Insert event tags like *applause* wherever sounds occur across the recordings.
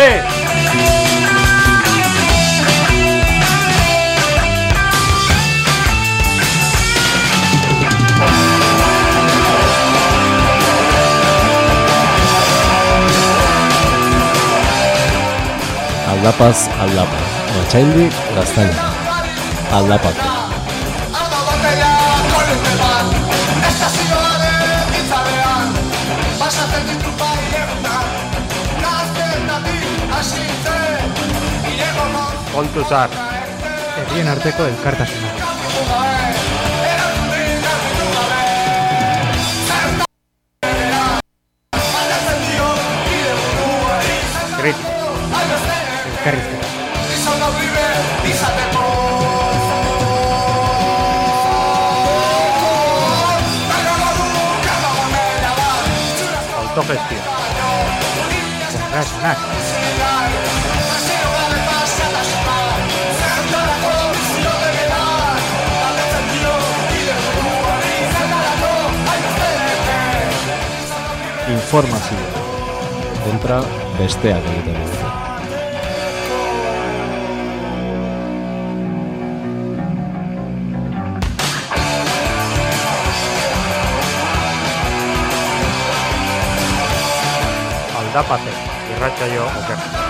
José. Aldapaz aldapa, Otxaindi gaztaina. Aldapatu. Baltasar. El bien Arteco del Cartagena. Crítico. El Autogestión. Sonar. Hainbeste Informazio. Kontra besteak egiten dute. Aldapate. Irratsaio oker.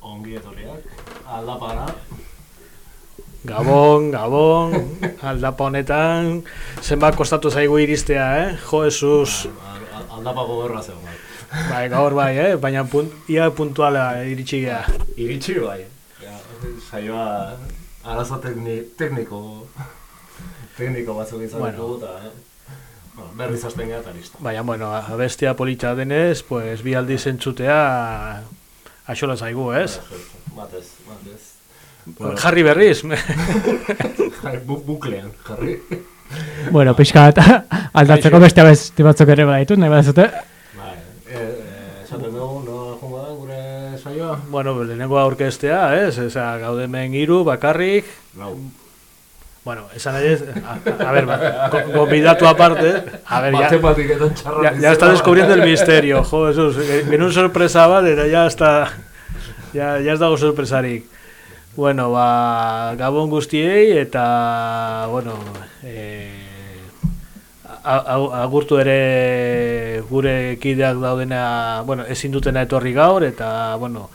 Ongi etorriak. Aldapara. Gabon, Gabon, aldapa honetan, zenbat kostatu zaigu iristea, eh? Jo, Jesus, Aldapa gogorra zegoen. bai. gaur bai, eh? Baina punt, ia puntuala iritsi gea. Iritsi bai. Ja, saioa arazo tekni, tekniko tekniko batzuk izan Bueno. eta eh? bueno, berriz hasten gara eta listo. Baina, bueno, abestia politxa denez, pues, bi aldiz entzutea, axola zaigu, ez? Batez, batez. Jarri berriz, bu, buklean, jarri. Bueno, pixka bat *laughs* aldatzeko beste abesti batzuk ere baditut, nahi badazute. Bai, eh, eh, esaten dugu, no jongo da gure saioa? bueno, lehenengo aurkestea, ez? Eza, gaude hemen hiru bakarrik, Lau. Bueno, esan nahi ez, a, a ver, gonbidatu aparte, a ver, ya, Ya, ya está descubriendo el misterio, jo, Jesús. En un sorpresa bat, era ya está... Ya, ya ez dago sorpresarik. Bueno, ba, gabon guztiei eta, bueno, eh, agurtu ere gure kideak daudena, bueno, ezin dutena etorri gaur, eta, bueno,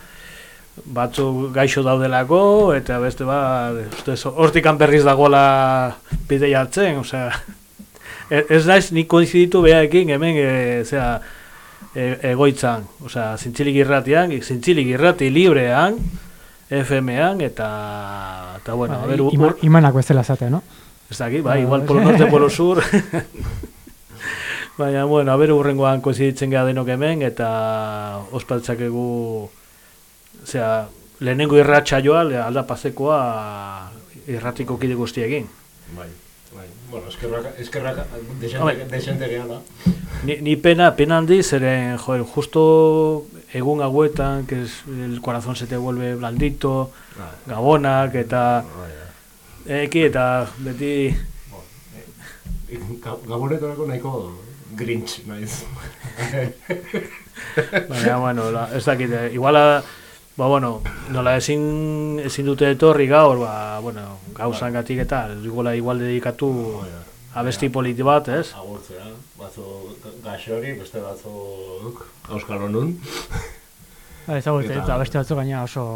batzu gaixo daudelako, eta beste ba, ustez, hortikan berriz dagoela bide jartzen, osea, *laughs* e- ez naiz nik koinziditu behaekin hemen, e, zera, e, egoitzan, osea, zintzilik irratian, zintzilik irrati librean, FM-an, eta, eta bueno, a Bai, ber, ima, imanak bezala zatea, no? Ez dakit, bai, igual polo norte, *laughs* polo sur. *laughs* Baina, bueno, a ber, urrengoan koiziditzen gara denok hemen, eta ospatzakegu, zera, lehenengo irratxa joa, aldapazekoa irratiko kide guztiekin. Bai, bai. Bueno, eskerrak, eskerrak, desente gehala. Ni, ni pena, pena handi, zeren, joder, justo egun aguetan, que es, el corazón se te vuelve blandito, vai. gabonak, eta... Vai, eki, eta beti... Eh, Gabonetorako nahiko grinch, nahiz. *laughs* Baina, bueno, ez dakit, eh, iguala... Ba, bueno, nola ezin, ezin dute etorri gaur, ba, bueno, gauzan gatik eta, dugula igual dedikatu oh, abesti politi bat, ez? Agurtzea, batzu gaxori, beste batzu duk, Euskal Honun. Ba, ez agurte, eta abesti batzu gaina oso...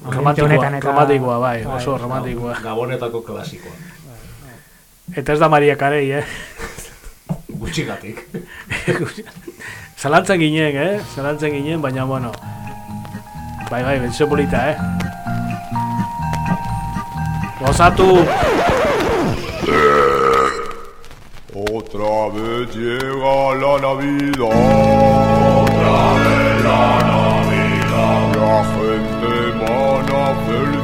Romantikoa, romantikoa, bai, bai oso bai. romantikoa. Gabonetako klasikoa. Eta ez da Maria Karei, eh? Gutxigatik. *laughs* Zalantzen ginen, eh? Zalantzen ginen, baina, bueno... Bai, bai, bentzio polita, eh? Gozatu! Otra vez llega la Navidad Otra vez la Navidad La gente van a feliz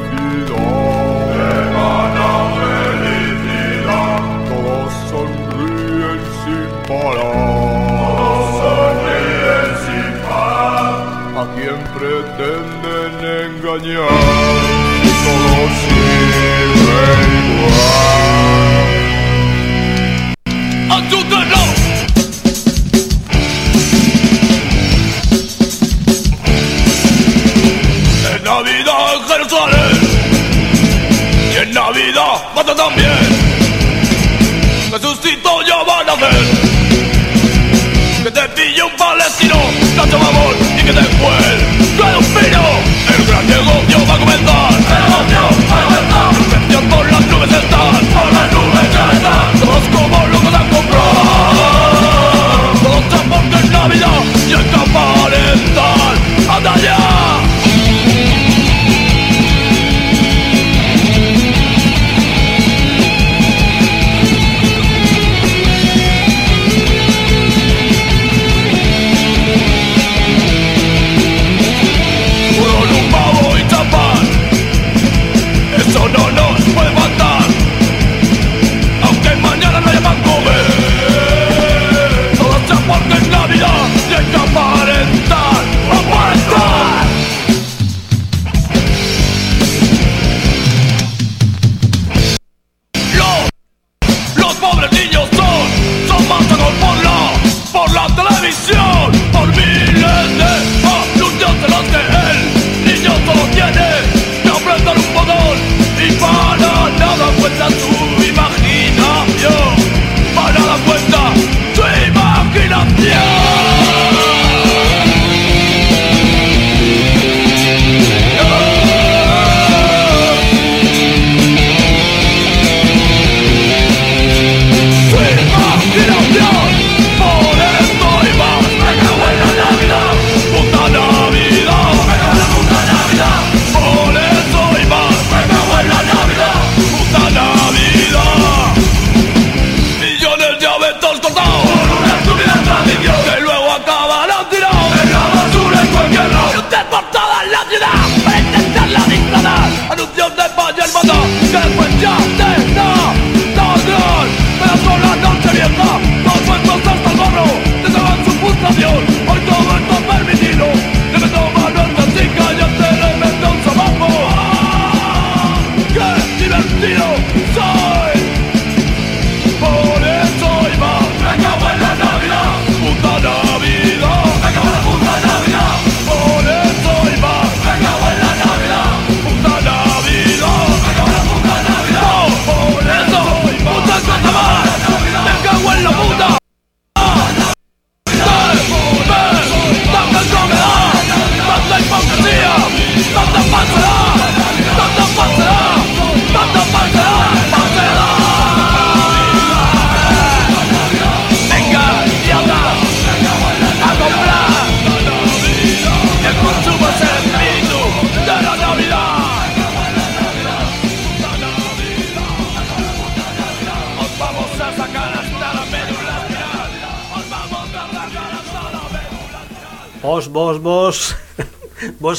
pretenden engañar, todo sirve igual. ¡Ayúdanos! En Navidad en Jerusalén y en Navidad mata también. Jesucito ya van a ver.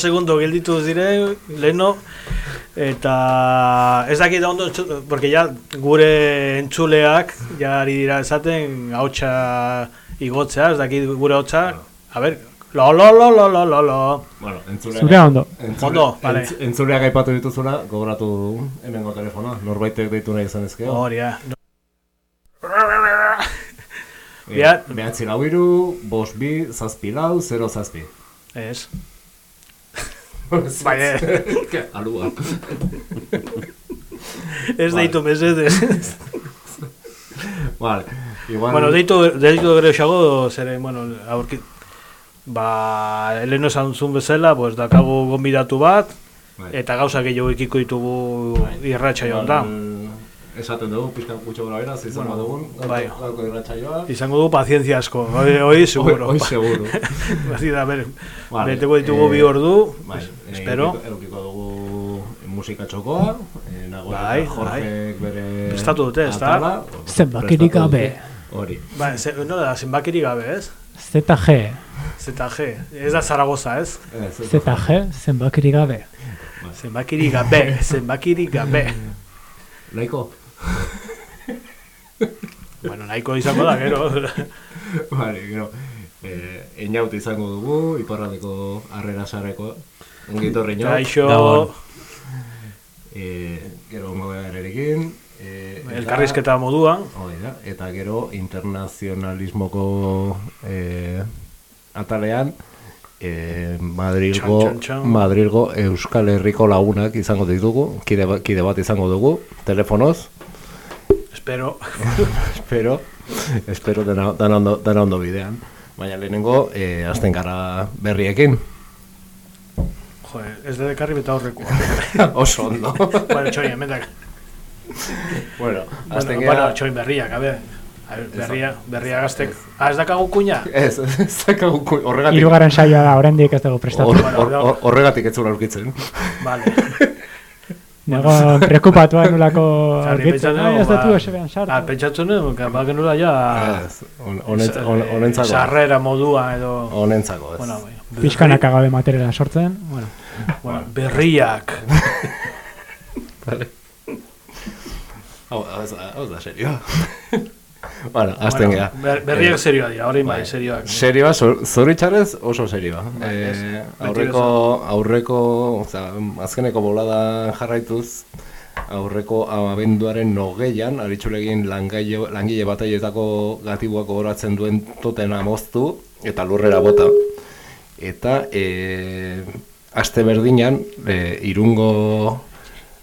segundo gelditu dire, leheno, eta ez dakit ondo, porque ja gure entzuleak, ja ari dira esaten, hautsa igotzea, ez dakit gure hautsa, a ber, Lo, lo, lo, lo, lo, lo, lo. Bueno, entzuleak... Zurea ondo. Entzule, ondo, vale. Entzuleak aipatu dituzula, gogoratu dugu, hemengo telefona, norbaitek deitu nahi izan ezkeo. Hori, ja. Eh, Behatzi lau iru, bos bi, zazpi lau, zero zazpi. Ez. Bai, eh. Alua. Ez deitu mesedez. *laughs* Vale. Igual... bueno, deitu, deitu gero xago, zere, bueno, aurki... Ba, heleno esan zuen bezala, pues, dakagu gonbidatu bat, Bai. eta gauza gehiago ikiko ditugu irratxa joan da. Esaten dugu, pizkan gutxo gora bera, zizan Bueno, badugun, bai. gauko irratxaioa. Izango du pazientzia asko, hoi, hoi seguro. *laughs* Hoi seguro. Basi da, ber, Vale, beteko ditugu eh, bi ordu, Bai, pues, espero. Eukiko, eukiko dugu musika txokoa, eh, nago Bai, eta Jorgek bere... Prestatu dute, atala, Zenbakirik prestatu gabe. Hori. Ba, ze, no da, zenbakirik gabe, ez? ZG. ZG, ez da Zaragoza, ez? Ez, ez, ZG, zenbakirik gabe. Zenbakirik gabe, zenbakirik gabe. Laiko? *laughs* bueno, nahiko izango da, gero. *laughs* Vale, gero. Eh, Einaut izango dugu, iparraldeko harrera sareko. Ongitorri nio. Kaixo, Eh, gero mobearekin. Eh, eta- elkarrizketa moduan. Hoi da, eta gero internazionalismoko eh, atalean eh, Madrilgo, Txan, txan, txan. Madrilgo Euskal Herriko lagunak izango ditugu, kide, ba- kide bat izango dugu, telefonoz, Espero. *laughs* espero, espero dena, dena, ondo, dena ondo bidean. Baina lehenengo, eh, azten gara berriekin. Joder, ez da dekarri beta horrekoa. *laughs* Oso ondo. *laughs* bueno, txoin, emendak. bueno, Bueno, azten bueno, gara... txoin berriak, a ver. A ver, berria, berria gaztek. Ah, ez dakagu kuña? Ez, ez dakagu ku- horregatik... Hirugarren saioa da, oraindik ez dago prestatu. hor- Bueno, hor- no. hor- Horregatik ez zuen aurkitzen. Vale. Nego preocupatua *laughs* nulako Jarri, aurkitzen. Ai, ez datu ba- esebean sartu. Ah, pentsatzen nuen, que ba genula ja... Honentzako. Sarrera modua edo... Honentzako, ez. Bueno. Pixkanaka gabe materiala sortzen. Bueno, Bueno, berriak. *laughs* Vale. Hau, hau hau da serioa. *laughs* bueno, azten Bueno, gea. ber- berriak serioa dira, hori bai, bai. serioak. Serioa, zor- zoritxarrez oso serioa. Bai. Eh, aurreko, aurreko, oza, azkeneko bolada jarraituz, aurreko abenduaren nogeian, aritxulegin langile, langile bataietako gatibuak gogoratzen duen totena moztu, eta lurrera bota. Eta, e, aste berdinan, e, irungo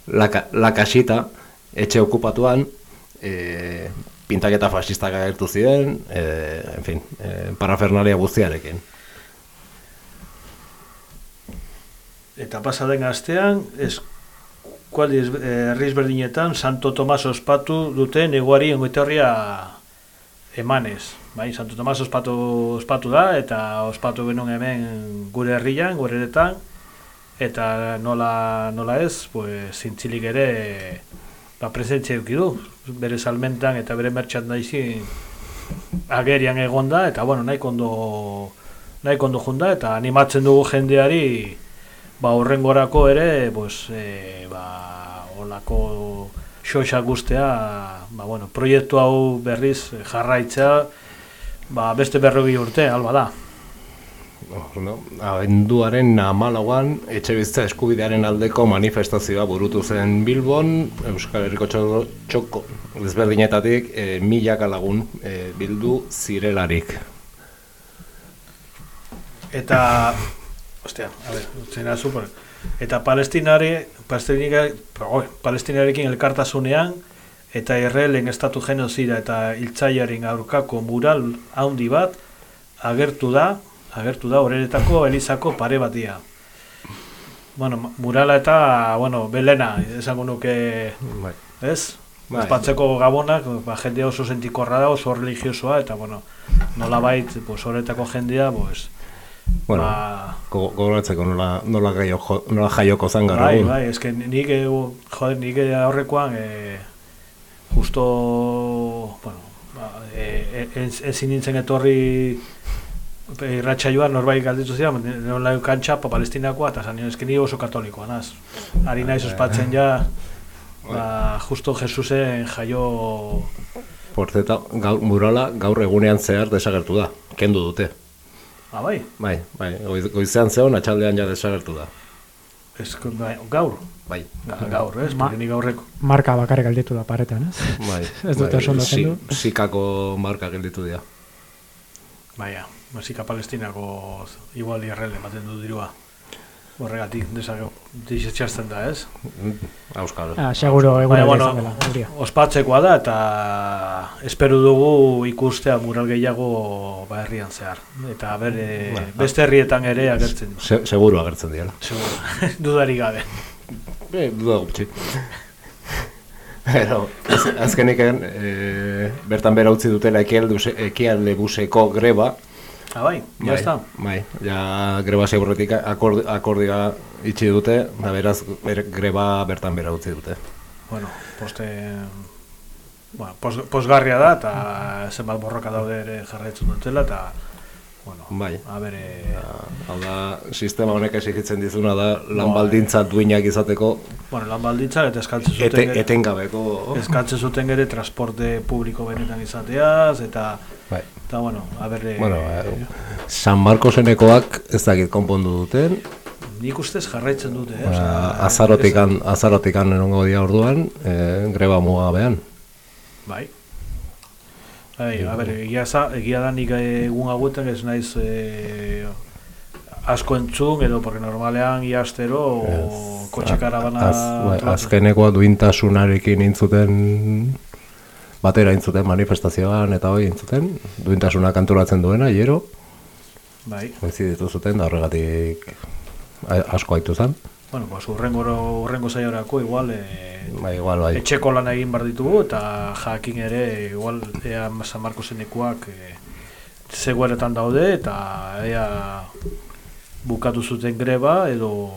laka, lakasita, etxe okupatuan, e, pintaketa fasistak agertu ziren, e, en fin, e, parafernalia guztiarekin. Eta pasaden astean, eskualdi ez- eh, herri ezberdinetan Santo Tomas ospatu dute neguari ongoetorria emanez. Bai, Santo Tomas ospatu, ospatu da, eta ospatu genuen hemen gure herrian, gure eretan, eta nola, nola ez, pues, zintzilik ere ba, presentzia eduki du, bere salmentan eta bere merchandising agerian egonda, eta bueno, nahi kondo, nahi kondo junda, eta animatzen dugu jendeari, ba, horrengorako ere, pues, e, ba, olako xoxa guztea, ba, bueno, proiektu hau berriz jarraitzea, ba, beste berrogi urte, alba da. No, abenduaren amalauan etxe bizitza eskubidearen aldeko manifestazioa burutu zen Bilbon, Euskal Herriko txoko, txoko desberdinetatik e, milaka lagun e, bildu zirelarik. Eta, ostia, a ver, zena super. Eta palestinari, palestinari, palestinarekin elkartasunean, eta Israelen estatu genozida eta hiltzaiaren aurkako mural handi bat, agertu da, agertu da horretako elizako pare batia. Bueno, murala eta, bueno, belena, esango nuke, Bai. ez? Bai. Ospatzeko gabonak, ba, jende oso sentikorra da, oso religiosoa, eta, bueno, nolabait, pues, horretako jendea, pues, Bueno, ba, go- gogoratzeko nola, nola, gaio, nola jaioko zan gara bai, bai, eske nik, eh, joder, nik eh, aurrekoan, eh, justo, bueno, ba, eh, ez, ezin nintzen etorri irratsaioa norbait galditu zidan, nola kantxa pa palestinakoa, eta zan eski ni oso katolikoa, naz. Ari naiz ospatzen ja, ba, justo Jesusen jaio... Por zeta, gaur, murala gaur egunean zehar desagertu da, kendu dute. Ah, bai, Bai, bai, goiz- goizean zeon, atxaldean ja desagertu da. ez, bai, gaur, Bai, Ga- gaur, ez, Ma- ni gaurreko. Marka bakarrik alditu da paretan, ez? bai. *laughs* Ez dute oso ondo si-. Sikako marka gelditu dira. Baina, musika palestinako igual irrele ematen du dirua. Horregatik, desageo, disetxasten da, ez? Auskalo. Ah, seguro egun ere bueno, ospatzekoa da eta espero dugu ikustea mural gehiago ba herrian zehar. Eta bere Ba, beste herrietan ere agertzen. Se, seguru agertzen diela. Seguro, *laughs* dudarik gabe. Be, duda gutxi. Pero, az, azkeniken, e, bertan bera utzi dutela ekialde buseko greba. Ah, bai, ja está. Bai, ja greba zeurretik akord, akordia itxi dute, da beraz ber, greba bertan bera utzi dute. Bueno, poste... Bueno, pos, posgarria da, eta zenbat borroka daude ere jarraitzen dutela, eta... Bueno, Bai. a bere... Hau da, sistema honek exigitzen dizuna da lan Bai. baldintza duinak izateko Bueno, lan baldintzak eta eskaltzen zuten... ete, etengabeko. Eskatzen zuten ere transporte publiko benetan izateaz, eta, Bai. eta bueno, a ber, eh, Bueno, eh, San Marcosenekoak ez dakit konpondu duten, nik ustez jarraitzen dute, eh? Ba, azarotikan, azarotikan enongo dia orduan, e, greba mugabean. Bai. Bai, a ber, egia, za, egia da nik egun hauetan ez naiz eh, asko entzun, edo, porque normalean iastero o kotxe karabana... Az, bai, azkenekoa duintasunarekin intzuten batera intzuten manifestazioan eta hoi intzuten, duintasuna kantolatzen duena, hiero, Bai, koinziditu zuten, da horregatik asko haitu zen. bueno, pues urrengo, urrengo saiorako igual eh, Bai, igual, bai. etxeko lan egin behar ditugu, eta jakin ere, igual, ea San Marcosenekuak e, zegoeretan daude, eta ea bukatu zuten greba, edo,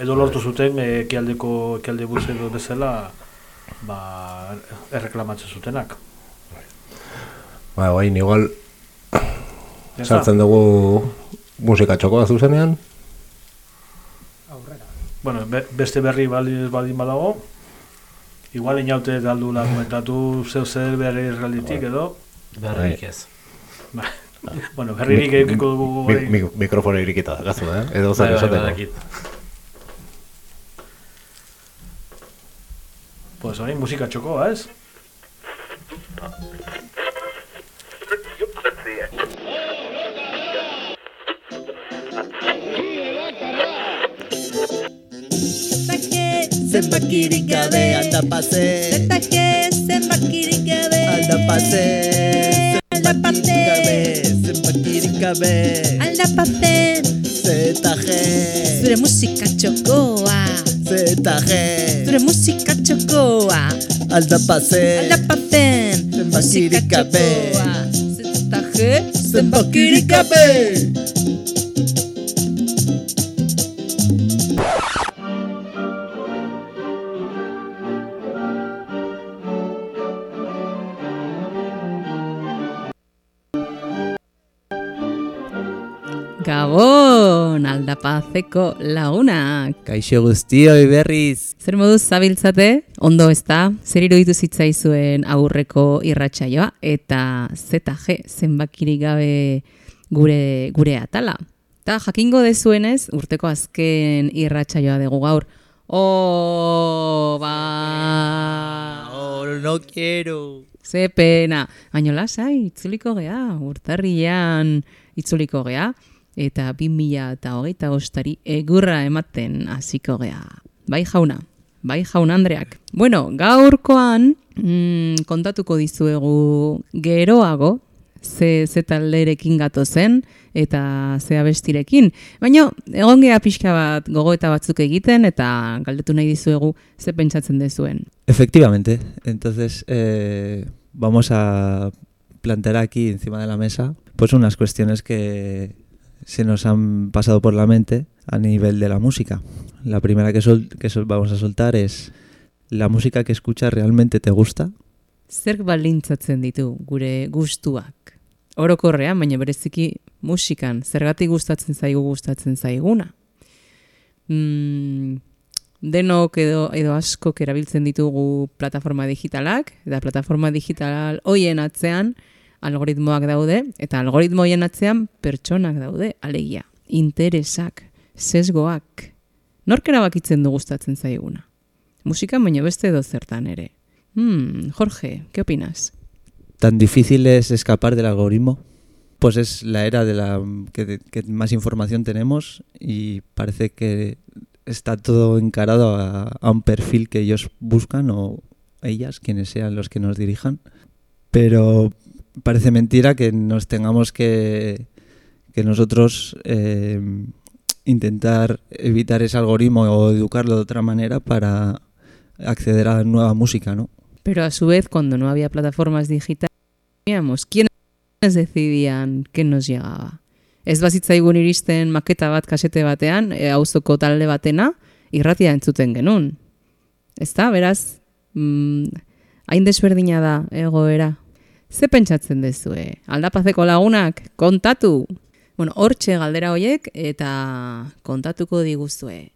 edo lortu zuten eh, ekialdeko ekialde bus edo bezala, ba, erreklamatzen zutenak. Bai, bai, igual sartzen dugu musika txokoa zuzenean, Bueno, be, beste berri baldin, baldin badago, igual inaute daldula komentatu zeu zer berri realitik edo, Berrik ez. ba, *laughs* bueno, berririk edukiko dugu mi, bai. mi, mikrofona irikita da, gazu, eh? Edo Bai, zer bai, esateko. badakit. Pues hori musika txokoa, ez? Zenbakirik gabe alda pase Zetake zenbakirik gabe Alda pase Aldapate. Zenbakirik gabe Aldapaten Zeta G Zure musika txokoa Zeta G Zure musika txokoa Alda pase Aldapaten Zenbakirik gabe Zetake Zenbakirik gabe aldapazeko lagunak. Kaixo guztioi berriz Zer moduz zabiltzate, ondo ez da, zer iruditu zitzaizuen aurreko irratsaioa eta ZG zenbakirik gabe gure, gure atala. Eta jakingo dezuenez, urteko azken irratsaioa dugu gaur. Oh, ba... Oh, no quiero Ze pena. Baina lasai, itzuliko gea, urtarrian itzuliko gea, eta 2000 eta hogeita ostari egurra ematen hasiko gea. Bai jauna, bai jaun Andreak. Bueno, gaurkoan mm, kontatuko dizuegu geroago, ze, ze talderekin gato zen, eta ze abestirekin. Baina, egon gea pixka bat gogoeta batzuk egiten, eta galdetu nahi dizuegu ze pentsatzen dezuen. Efectivamente. Entonces, eh, vamos a plantear aquí encima de la mesa pues unas cuestiones que se nos han pasado por la mente a nivel de la música. La primera que, sol- que sol- vamos a soltar es la música que escuchas realmente te gusta. Zerk balintzatzen ditu gure gustuak. Orokorrean, baina bereziki musikan, zergatik gustatzen zaigu gustatzen zaiguna. Mm, denok edo, edo askok erabiltzen ditugu plataforma digitalak, eta plataforma digital hoien atzean algoritmoak daude, eta algoritmo hoien atzean pertsonak daude, alegia, interesak, sesgoak. Nork erabakitzen du gustatzen zaiguna? Musika baino beste edo zertan ere. Hmm, Jorge, ¿qué opinas? ¿Tan difícil es escapar del algoritmo? Pues es la era de la que, que más información tenemos y parece que está todo encarado a, a un perfil que ellos buscan o ellas, quienes sean los que nos dirijan. Pero parece mentira que nos tengamos que, que nosotros eh, intentar evitar ese algoritmo o educarlo de otra manera para acceder a nueva música, ¿no? Pero a su vez, cuando no había plataformas digitales, quiénes decidían qué nos llegaba. Ez bazitzaigun iristen maketa bat kasete batean, e, auzoko talde batena, irratia entzuten genuen. Ez da, beraz, mm, hain desberdina da egoera. Ze pentsatzen dezue? Aldapazeko lagunak, kontatu! Bueno, hortxe galdera hoiek eta kontatuko diguzue.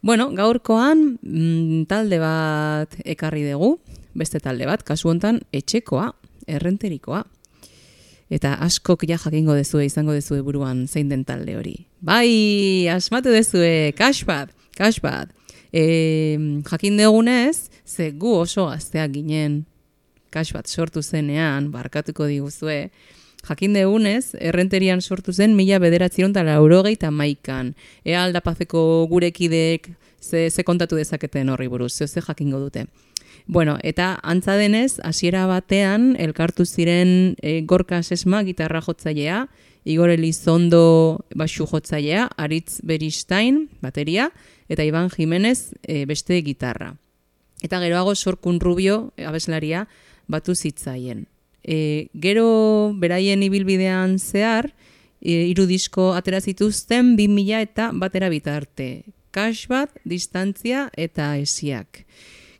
Bueno, gaurkoan mm, talde bat ekarri dugu, beste talde bat, kasu hontan etxekoa, errenterikoa. Eta askok ja jakingo dezue, izango dezue buruan zein den talde hori. Bai, asmatu dezue, kax bat. E, jakin degunez, ze gu oso gazteak ginen, kax bat sortu zenean, barkatuko diguzue, Jakin degunez, errenterian sortu zen mila bederatziron eta laurogeita maikan. Ea aldapazeko gurekideek ze, ze kontatu dezaketen horri buruz, ze, ze jakingo dute. Bueno, eta antza denez, hasiera batean, elkartu ziren e, gorka sesma gitarra jotzailea, Igor Elizondo basu jotzailea, Aritz Beristain bateria, eta Iban Jimenez e, beste gitarra. Eta geroago Sorkun Rubio abeslaria batu zitzaien. E, gero beraien ibilbidean zehar, e, hiru disko atera zituzten 2000 eta batera bitarte. Kax bat, distantzia eta esiak.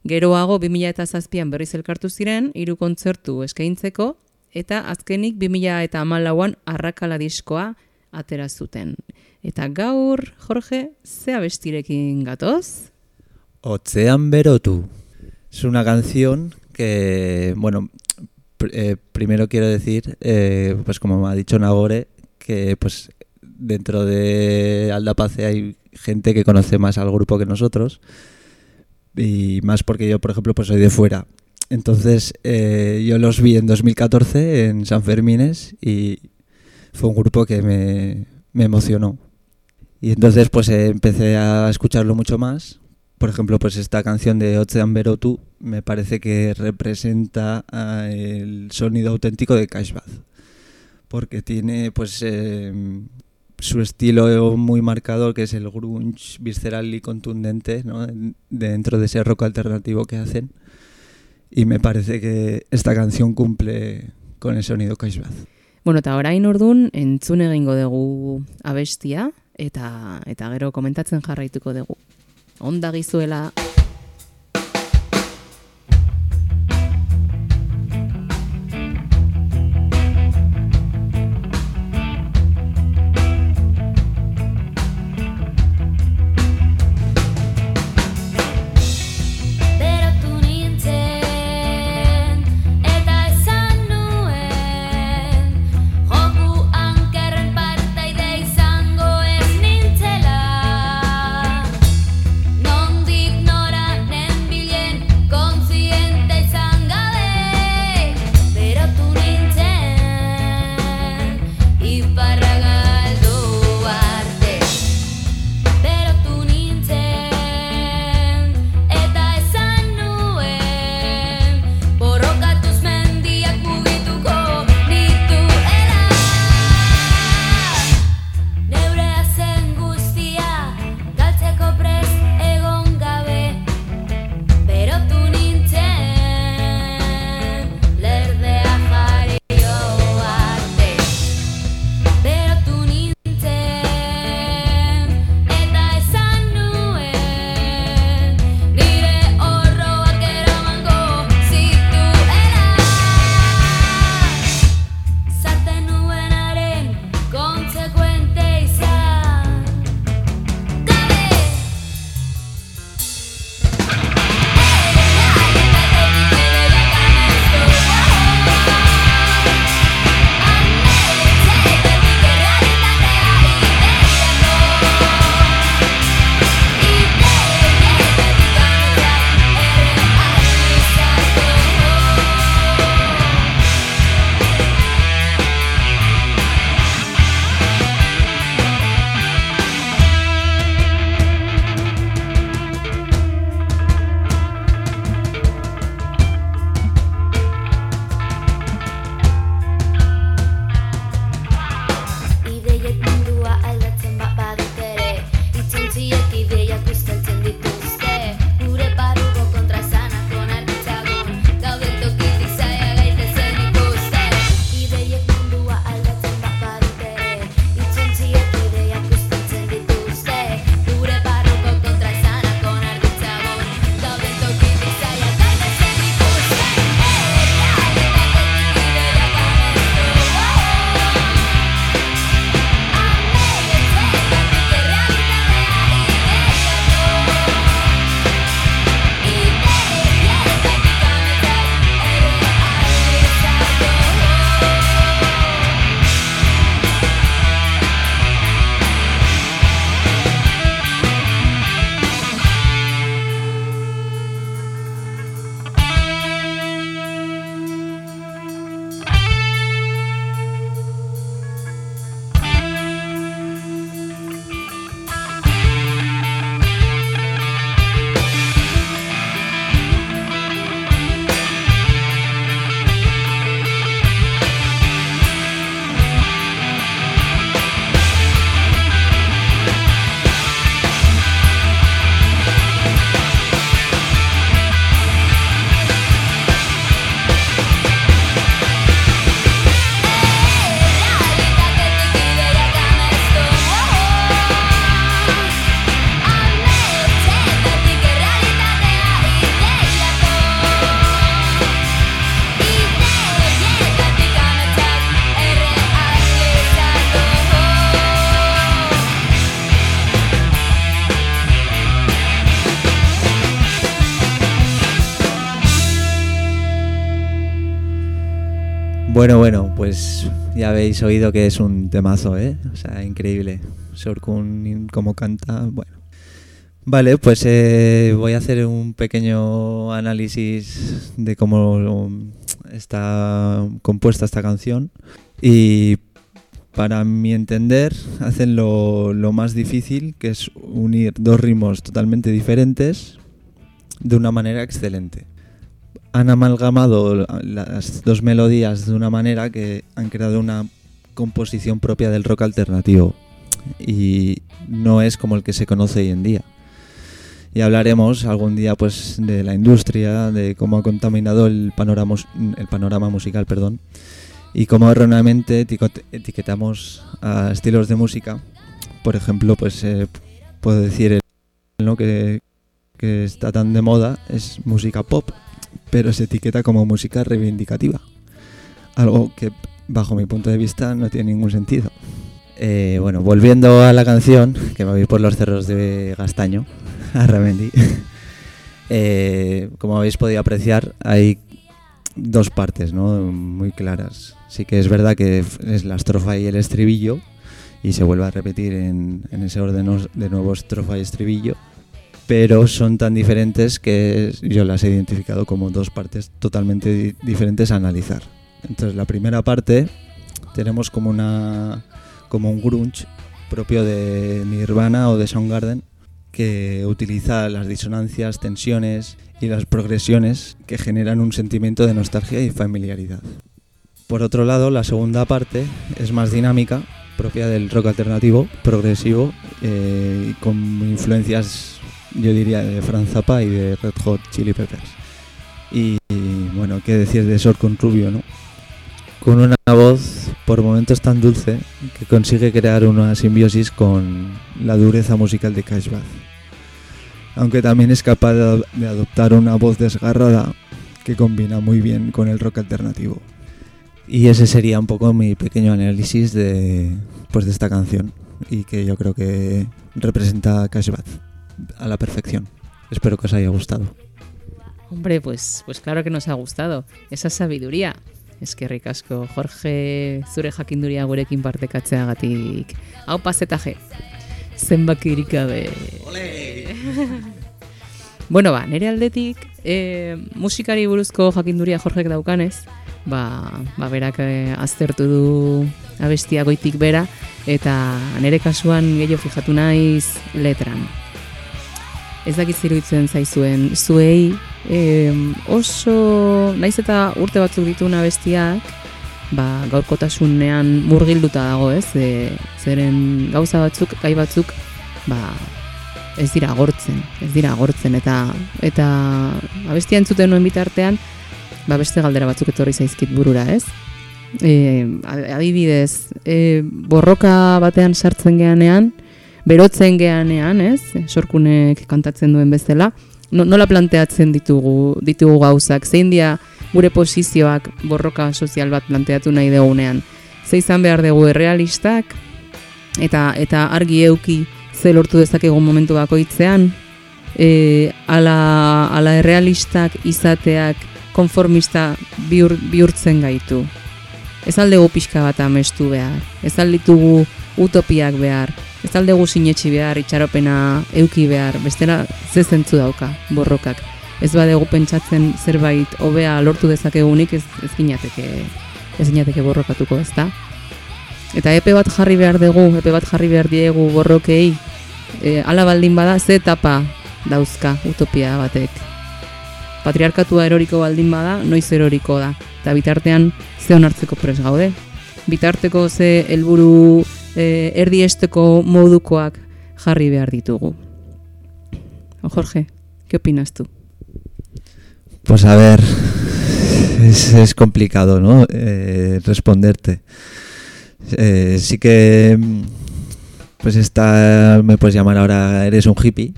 Geroago 2000 eta zazpian berriz elkartu ziren, hiru kontzertu eskaintzeko, eta azkenik 2000 eta amalauan arrakala diskoa atera zuten. Eta gaur, Jorge, ze abestirekin gatoz? Ocean Berotu. Es una canción que, bueno, eh, primero quiero decir, eh, pues como me ha dicho Nagore, que pues dentro de Aldapace hay gente que conoce más al grupo que nosotros y más porque yo, por ejemplo, pues soy de fuera. Entonces eh, yo los vi en 2014 en San Fermines y fue un grupo que me, emocionó. Y entonces pues empecé a escucharlo mucho más. Por ejemplo, pues esta canción de Ocean Berotu me parece que representa uh, el sonido auténtico de Cashbath. Porque tiene pues eh, su estilo muy marcado, que es el grunge visceral y contundente, ¿no? dentro de ese rock alternativo que hacen. Y me parece que esta canción cumple con el sonido Cashbath. Bueno, eta orain ordun entzun egingo dugu abestia eta eta gero komentatzen jarraituko dugu. Onda gizuela. Bueno, bueno, pues ya habéis oído que es un temazo, ¿eh? O sea, increíble. Sorkun, como canta, bueno. Vale, pues eh, voy a hacer un pequeño análisis de cómo está compuesta esta canción. Y para mi entender, hacen lo más difícil, que es unir dos ritmos totalmente diferentes de una manera excelente han amalgamado las dos melodías de una manera que han creado una composición propia del rock alternativo y no es como el que se conoce hoy en día. Y hablaremos algún día pues de la industria, de cómo ha contaminado el panorama, el panorama musical, perdón, y cómo erróneamente etiquetamos a estilos de música. Por ejemplo, pues eh, puedo decir el ¿no? que, que está tan de moda es música pop, pero se etiqueta como música reivindicativa. Algo que, bajo mi punto de vista, no tiene ningún sentido. Eh, bueno, volviendo a la canción, que me voy por los cerros de Gastaño, a Ramendi. *laughs* Eh, como habéis podido apreciar, hay dos partes ¿no? muy claras. Sí que es verdad que es la estrofa y el estribillo, y se vuelve a repetir en, en ese orden de nuevo estrofa y estribillo pero son tan diferentes que yo las he identificado como dos partes totalmente di- diferentes a analizar. Entonces la primera parte tenemos como una como un grunge propio de Nirvana o de Soundgarden que utiliza las disonancias, tensiones y las progresiones que generan un sentimiento de nostalgia y familiaridad. Por otro lado, la segunda parte es más dinámica, propia del rock alternativo, progresivo, eh, con influencias, yo diría, de Franz Zappa y de Red Hot Chili Peppers. Y, bueno, qué decir de Sorkun Rubio, ¿no? Con una voz por momentos tan dulce que consigue crear una simbiosis con la dureza musical de Cash Bath. Aunque también es capaz de, adoptar una voz desgarrada que combina muy bien con el rock alternativo. Y ese sería un poco mi pequeño análisis de, pues, de esta canción y que yo creo que representa a Cash Bath a la perfección. Espero que os haya gustado. Hombre, pues, pues claro que nos ha gustado. Esa sabiduría. Es que ricasco, Jorge, zure jakinduria gurekin partekatzeagatik. Hau pasetaje. Zenbakirik gabe. *laughs* bueno, ba, nire aldetik, e, musikari buruzko jakinduria Jorgek daukanez, ba, ba berak e, aztertu du abestia goitik bera, eta nire kasuan gehiago fijatu naiz letran. Ez dakit ziruditzen zaizuen zuei, em, oso, naiz eta urte batzuk dituen abestiak, ba, gaurkotasunean murgilduta dago, ez? E, zeren gauza batzuk, gai batzuk, ba, ez dira agortzen, ez dira agortzen, eta eta abestia entzuten nuen bitartean, ba, beste galdera batzuk etorri zaizkit burura, ez? E, adibidez, e, borroka batean sartzen geanean, berotzen geanean, ez? Sorkunek kantatzen duen bezala, no, nola planteatzen ditugu ditugu gauzak, zein dira gure posizioak borroka sozial bat planteatu nahi dugunean. Ze izan behar dugu errealistak eta eta argi euki ze lortu dezakegu momentu bakoitzean, e, ala, ala errealistak izateak konformista bihur, bihurtzen gaitu. Ez aldegu pixka bat amestu behar, ez alditugu utopiak behar, ez aldegu sinetxi behar, itxaropena euki behar, bestela ze zentzu dauka borrokak. Ez badegu pentsatzen zerbait hobea lortu dezakegunik ez, ez ginateke, ez ginateke borrokatuko, ez da? Eta epe bat jarri behar dugu, epe bat jarri behar diegu borrokei, e, ala baldin bada ze etapa dauzka utopia batek. Patriarkatua eroriko baldin bada, noiz eroriko da. Eta bitartean ze onartzeko pres gaude. Bitarteko ze helburu e, erdiesteko modukoak jarri behar ditugu. O Jorge, ¿qué opinas tú? Pues a ver, *laughs* es, complicado, ¿no? Eh, responderte. Eh, sí que, pues esta, me puedes llamar ahora, eres un hippie,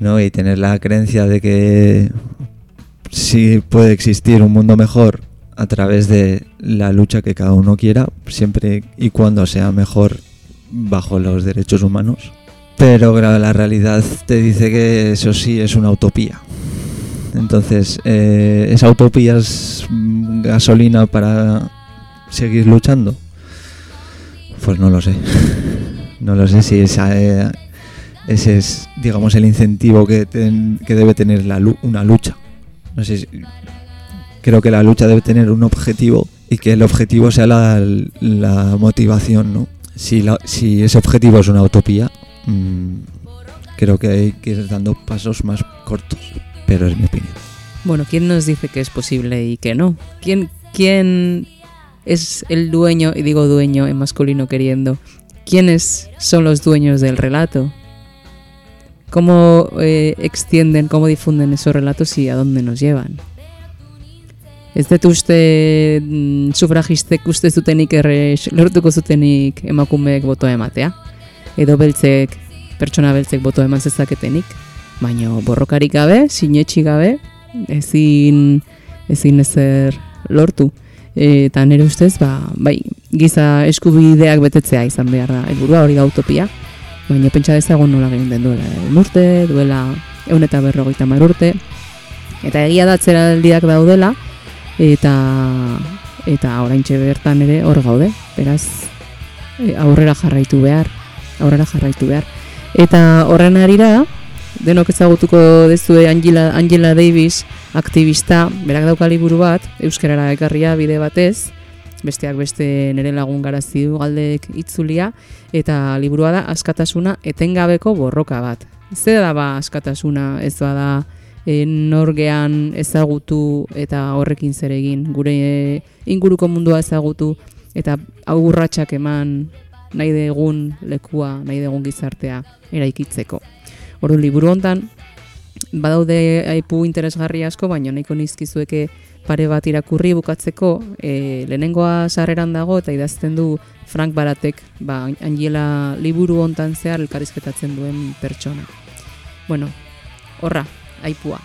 ¿no? Y tener la creencia de que sí puede existir un mundo mejor a través de la lucha que cada uno quiera, siempre y cuando sea mejor bajo los derechos humanos. Pero la realidad te dice que eso sí es una utopía. Entonces, eh, ¿esa utopía es gasolina para seguir luchando? Pues no lo sé. *laughs* No lo sé si esa, eh, ese es, digamos, el incentivo que, debe tener una lucha. No sé si- creo que la lucha debe tener un objetivo y que el objetivo sea la, motivación, ¿no? Si, la- ese objetivo es una utopía, mm, creo que hay que ir dando pasos más cortos, pero es mi opinión. Bueno, ¿quién nos dice que es posible y que no? ¿Quién, quién es el dueño, y digo dueño en masculino queriendo, quiénes son los dueños del relato? ¿Cómo eh, extienden, cómo difunden esos relatos y a dónde nos llevan? Ez dut uste mm, sufragistek uste zutenik erre lortuko zutenik emakumeek botoa ematea. Edo beltzek, pertsona beltzek botoa eman zezaketenik. Baina borrokarik gabe, sinetxi gabe, ezin, ezin ezer lortu. Eta nire ustez, ba, bai, giza eskubideak betetzea izan behar da. Helburua hori da utopia. Baina pentsa dezagun nola egin den duela egun urte, duela egun eta berrogeita hamar urte. Eta egia da atzeraldiak daudela, eta eta oraintxe bertan ere hor gaude. Beraz, e, aurrera jarraitu behar, aurrera jarraitu behar. Eta horren arira, denok ezagutuko dezue Angela, Angela Davis, aktivista, berak dauka liburu bat, euskarara ekarria bide batez, besteak beste nire lagun garazi du galdek itzulia, eta liburua da askatasuna etengabeko borroka bat. Ze da ba askatasuna ez bada e, norgean ezagutu eta horrekin zer egin, gure e, inguruko mundua ezagutu eta aurratsak eman nahi degun lekua, nahi degun gizartea eraikitzeko. Ordu liburu hontan badaude aipu interesgarri asko, baina nahiko nizkizueke pare bat irakurri bukatzeko, e, lehenengoa sarreran dago eta idazten du Frank Baratek, ba, Angela liburu hontan zehar elkarrizketatzen duen pertsona. Bueno, horra, aipua.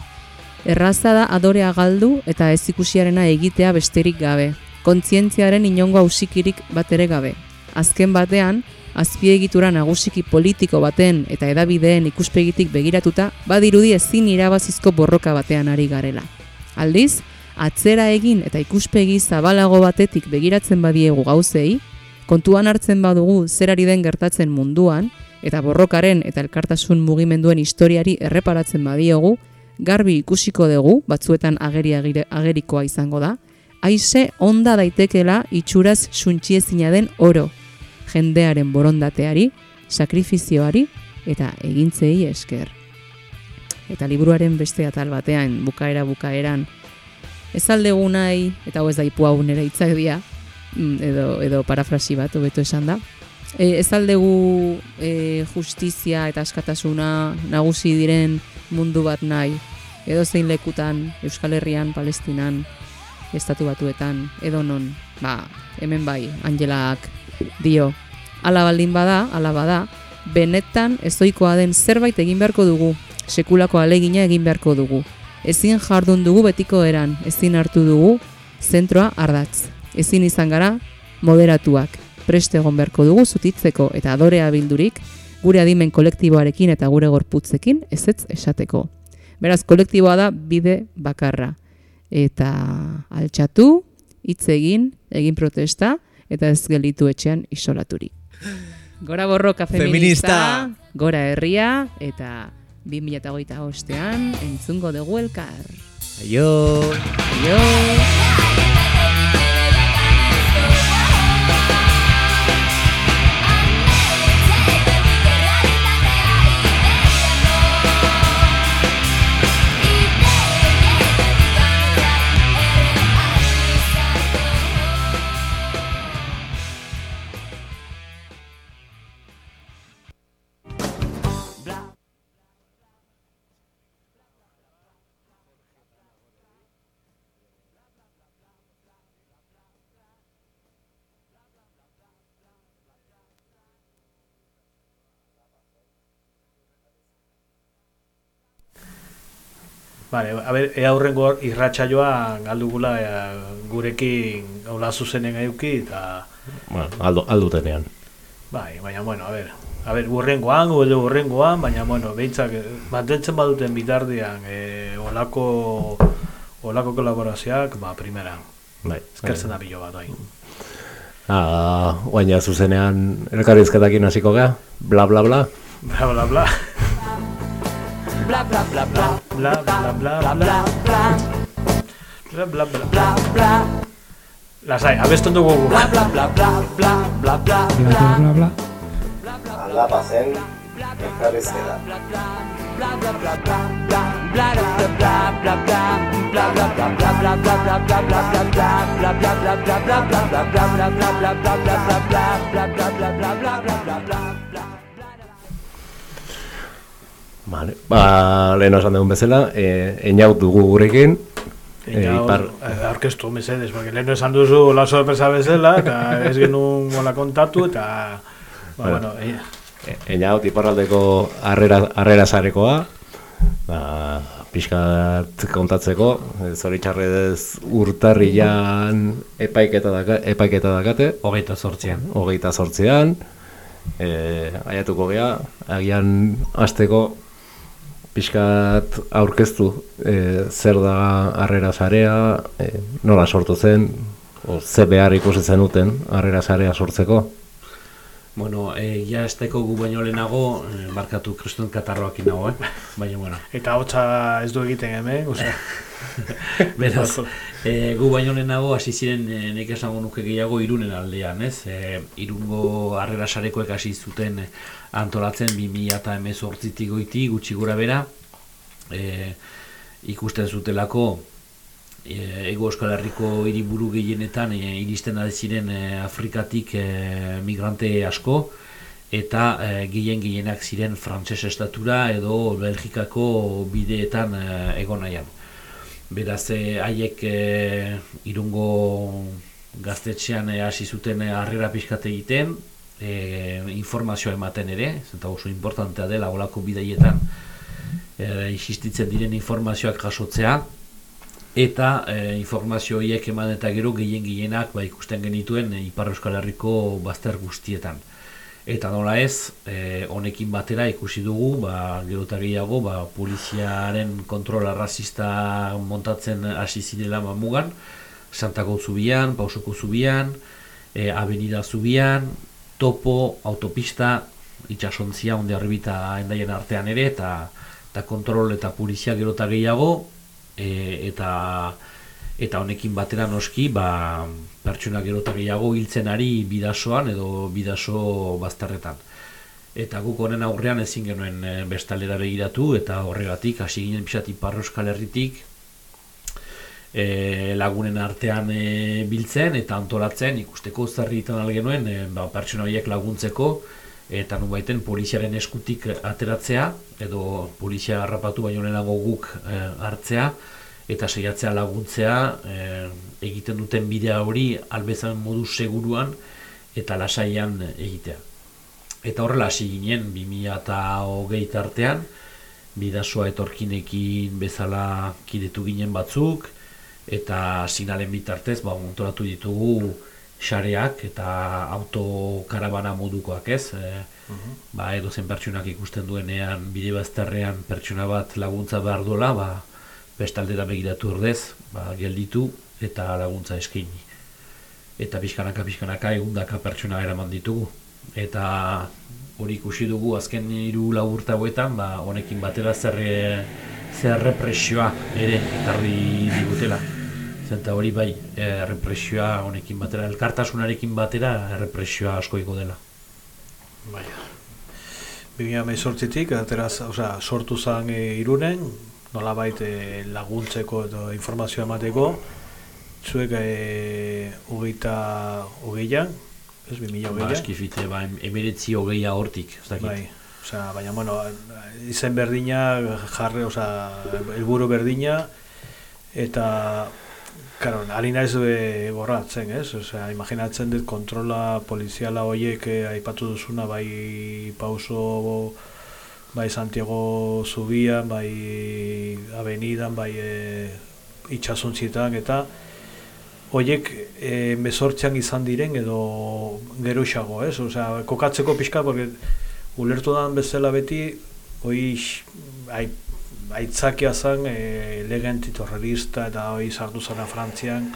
Erraza da adorea galdu eta ez ikusiarena egitea besterik gabe. Kontzientziaren inongo ausikirik bat ere gabe. Azken batean, azpiegitura nagusiki politiko baten eta edabideen ikuspegitik begiratuta, badirudi ezin irabazizko borroka batean ari garela. Aldiz, atzera egin eta ikuspegi zabalago batetik begiratzen badiegu gauzei, kontuan hartzen badugu zer ari den gertatzen munduan, eta borrokaren eta elkartasun mugimenduen historiari erreparatzen badiogu, garbi ikusiko dugu, batzuetan ageri agerikoa izango da, haize onda daitekela itxuraz suntxiezina den oro, jendearen borondateari, sakrifizioari eta egintzei esker. Eta liburuaren beste atal batean, bukaera bukaeran, ez aldegu nahi, eta hau ez da ipu hau nire hitzak dira, mm, edo, edo parafrasi bat, hobeto esan da, e, ez aldegu e, justizia eta askatasuna nagusi diren mundu bat nahi, edo zein lekutan, Euskal Herrian, Palestinan, estatu batuetan, edo non, ba, hemen bai, Angelak dio, ala baldin bada, ala bada, benetan ezoikoa den zerbait egin beharko dugu, sekulako alegina egin beharko dugu. Ezin jardun dugu betiko eran, ezin hartu dugu zentroa ardatz. Ezin izan gara moderatuak, preste egon beharko dugu zutitzeko eta adorea bildurik, gure adimen kolektiboarekin eta gure gorputzekin ezetz esateko. Beraz, kolektiboa da bide bakarra. Eta altxatu, hitz egin, egin protesta, eta ez gelitu etxean isolaturik. Gora borroka feminista, Feminista. gora herria, eta 2008 ostean entzungo dugu elkar. Aio. Aio! Vale, a ber, ea aurrengo irratsaioa galdugula ea, gurekin gaula zuzenen eduki eta Bueno, aldo, aldutenean. bai, baina bueno, a ber, A ber, urrengoan, edo urrengoan, baina, bueno, behitzak, eh, mantentzen baduten bitardian, e, olako, olako kolaborazioak, ba, primeran. Bai. Eskertzen da bilo bat, bai. Ah, guaina zuzenean elkarrizketakin hasiko gea, bla bla bla. Bla, bla, bla. Bla bla bla bla Bla, bla, bla, bla. bla bla Bla, bla, bla. bla bla Lasai, abesten dugu gu. bla bla bla bla bla bla bla Bla, bla, bla, bla. Aldapa zen elkarrizketa. Vale. Ba, lehen esan dugun bezala, e, einaut dugu gurekin. E, Eta ipar, eh, mesedes, porque lehen esan duzu la sorpresa bezala, eta ez genuen mola kontatu, eta, ba, Bueno. bueno, eh, e, einaut iparraldeko harrera, harrera zarekoa. Ba, pixkat kontatzeko, e, zoritxarrez urtarrian epaiketa, daka, epaiketa dakate. Hogeita sortzean. Hogeita sortzean. E, aiatuko gea, agian hasteko pixkat aurkeztu e, zer da harrera zarea, e, nola sortu zen, o, ze behar ikusi zenuten harrera zarea sortzeko. Bueno, e, ja esteko gu baino lehenago, e, barkatu kristuen katarroakin nago, eh? *laughs* Baina, bueno. eta hotza ez du egiten hemen, osea, *laughs* Beraz, e, gu baino lehenago hasi ziren e, nek esango nuke gehiago irunen aldean, ez? E, irungo harrera sarekoek hasi zuten e, antolatzen 2000 eta emezortzitik goiti, gutxi gura bera, e, ikusten zutelako e, Ego Euskal Herriko hiriburu gehienetan e, iristen ari ziren e, Afrikatik e, migrante asko eta e, gehien gehienak ziren frantses estatura edo Belgikako bideetan e, egon nahian. Beraz, e, haiek e, irungo gaztetxean e, hasi zuten e, harrera pixkat egiten, e, informazioa ematen ere, eta oso importantea dela olako bidaietan e, insistitzen diren informazioak jasotzea, eta e, informazio horiek eman eta gero gehien gehienak ba, ikusten genituen e, Ipar Euskal Herriko bazter guztietan. Eta nola ez, e, honekin batera ikusi dugu, ba, gero eta gehiago, ba, poliziaren kontrola rasista montatzen hasi zirela ba, mugan, Santako zubian, Pausoko zubian, e, Avenida zubian, topo, autopista, itxasontzia, onde arribita endaien artean ere, eta, eta kontrol eta polizia gero eta gehiago, e, eta eta honekin batera noski ba, pertsona gero eta gehiago hiltzen ari bidasoan edo bidaso bazterretan. Eta guk honen aurrean ezin genuen e, bestalera begiratu eta horregatik hasi ginen pixat Ipar Euskal Herritik e, lagunen artean e, biltzen eta antolatzen ikusteko zer egiten ahal genuen e, ba, pertsona horiek laguntzeko eta nunbaiten poliziaren eskutik ateratzea edo polizia harrapatu baino lehenago guk e, hartzea eta saiatzea laguntzea e, egiten duten bidea hori albezan modu seguruan eta lasaian egitea. Eta horrela hasi ginen 2008 artean, bidasoa etorkinekin bezala kidetu ginen batzuk, eta sinalen bitartez ba, montolatu ditugu xareak eta autokarabana modukoak ez. E, ba, edo zen pertsunak ikusten duenean bide bazterrean pertsuna bat laguntza behar duela, ba, bestaldera begiratu ordez, ba, gelditu eta laguntza eskaini. Eta pixkanaka pixkanaka egundaka pertsona eraman ditugu. Eta hori ikusi dugu azken hiru lau urte hauetan, ba, honekin batera zer, zer represioa ere ekarri digutela. Zenta hori bai, e, represioa honekin batera, elkartasunarekin batera represioa asko iko dela. Bai. 2018tik ateraz, osea, sortu zen e, irunen, nolabait e, laguntzeko edo informazioa emateko, zuek e, hogeita hogeian, ez, 2000 Ba, hogeian? eskifite, ba, em- emeretzi hogeia hortik, ez dakit. Bai, osea, baina, bueno, izen berdina, jarre, osea, helburu berdina, eta, karo, ari naiz e, gorratzen, ez? Osea, imaginatzen dut kontrola poliziala horiek eh, aipatu duzuna, bai pauso, bai Santiago Zubian, bai Avenidan, bai e, itxasuntzietan, eta Oiek e, mesortzean izan diren edo geruxago, ez? Osea, kokatzeko pixka, porque ulertu dan bezala beti, hoi ai, aitzakia zen e, lege antiterrorista eta hoi sartu zana Frantzian,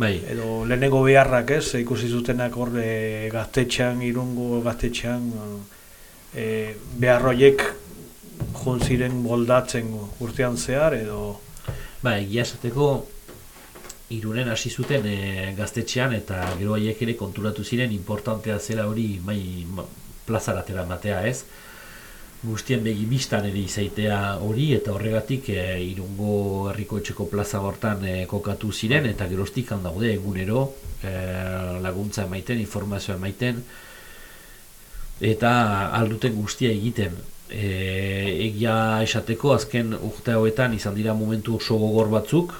Bai, edo lehenengo beharrak ez, ikusi zutenak hor e, gaztetxean, irungo gaztetxean, e, behar horiek joan ziren moldatzen urtean zehar, edo? Ba, egia esateko irunen hasi zuten e, gaztetxean eta gero haiek ere konturatu ziren importantea zela hori mai ma, plazaratera matea ez guztien begi bistan ere izaitea hori eta horregatik e, irungo herriko etxeko plaza hortan e, kokatu ziren eta gerostik daude egunero e, laguntza emaiten, informazioa emaiten eta alduten guztia egiten. E, egia esateko azken urte hauetan izan dira momentu oso gogor batzuk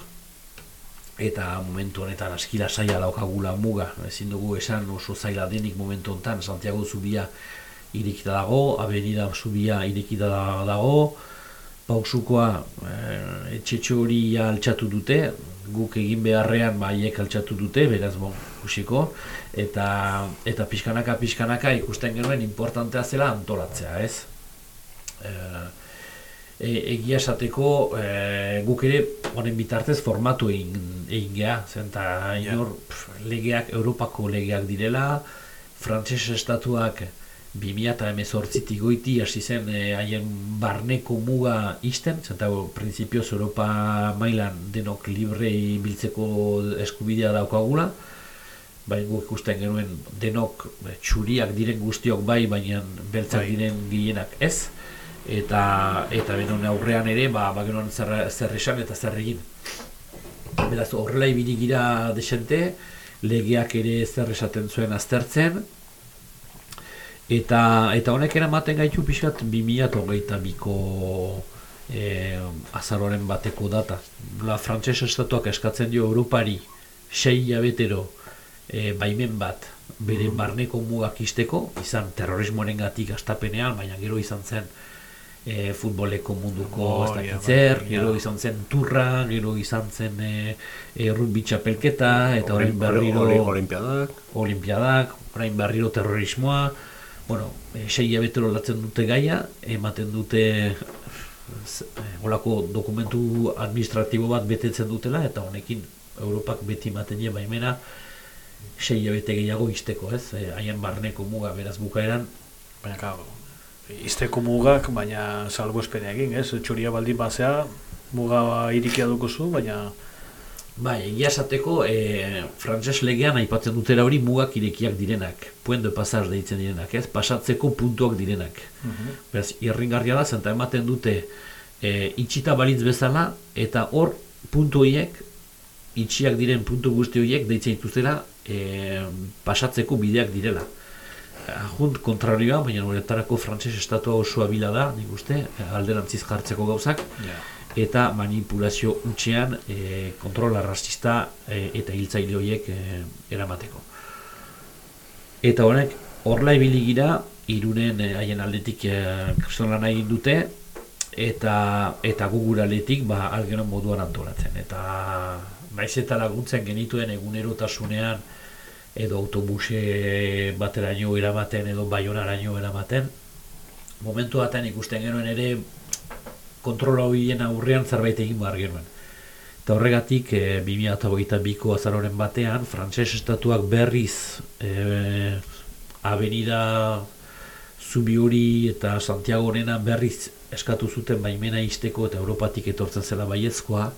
eta momentu honetan askila saia daukagula muga. Ezin dugu esan oso zaila denik momentu honetan Santiago Zubia irekita dago, Avenida Zubia irekita dago. Pausukoa e, etxetxo hori altxatu dute guk egin beharrean baiek altxatu dute, beraz bon, kusiko eta, eta pixkanaka pixkanaka ikusten genuen importantea zela antolatzea, ez? E, e, egia esateko e, guk ere honen bitartez formatu egin, egin geha, zenta inor pf, legeak, Europako legeak direla, frantses estatuak 2018tik goiti hasi zen eh, haien barneko muga isten, zenta prinsipioz Europa mailan denok librei biltzeko eskubidea daukagula, bai guk ikusten genuen denok eh, txuriak diren guztiok bai, baina beltzak Bai. diren gehienak ez, eta eta benon aurrean ere ba, ba genuen zer, zer esan eta zer egin. Beraz horrela ibili gira desente, legeak ere zer esaten zuen aztertzen, eta eta honek eramaten gaitu pixkat 2022ko eh, azaroaren bateko data. La frantses estatuak eskatzen dio Europari sei hilabetero eh, baimen bat bere barneko mugak isteko, izan terrorismoaren gatik astapenean, baina gero izan zen e, futboleko munduko Oh, ez dakit ja, zer, bai, gero izan zen turra, gero izan zen e, e, rugby txapelketa, eta orain berriro Oli- olimpiadak. olimpiadak, orain berriro terrorismoa, bueno, e, sei hilabetero latzen dute gaia, ematen dute holako dokumentu administratibo bat betetzen dutela, eta honekin Europak beti ematen die baimena sei hilabete gehiago isteko, ez? E, haien barneko muga beraz bukaeran Baina, claro, izteko mugak, baina salbuespen egin, ez? Txuria baldin basea, muga irikia dukuzu, baina... Bai, egia esateko, e, frantses legean aipatzen dutera hori mugak irekiak direnak, point de passage deitzen direnak, ez? Pasatzeko puntuak direnak. Beraz, irringarria da, zenta ematen dute e, itxita balitz bezala, eta hor puntu horiek, itxiak diren puntu guzti horiek deitzen dituztela e, pasatzeko bideak direla. Ajunt kontrarioa, baina horretarako frantses estatua oso abila da, nik uste, alderantziz jartzeko gauzak, eta manipulazio utxean e, kontrola rasista e, eta hiltzaile horiek e, eramateko. Eta honek, horla ibili irunen haien aldetik e, kristolan egin dute, eta eta gu gure aldetik ba, algenon moduan antolatzen. Eta naiz eta laguntzen genituen egunerotasunean edo autobuse bateraino eramaten edo baionaraino eramaten, momentu batean ikusten genuen ere kontrola horien aurrean zerbait egin behar genuen. Eta horregatik, e, 2022ko azaroren batean, frantses estatuak berriz e, Avenida Zubiuri eta Santiago Orena berriz eskatu zuten baimena izteko eta Europatik etortzen zela baiezkoa,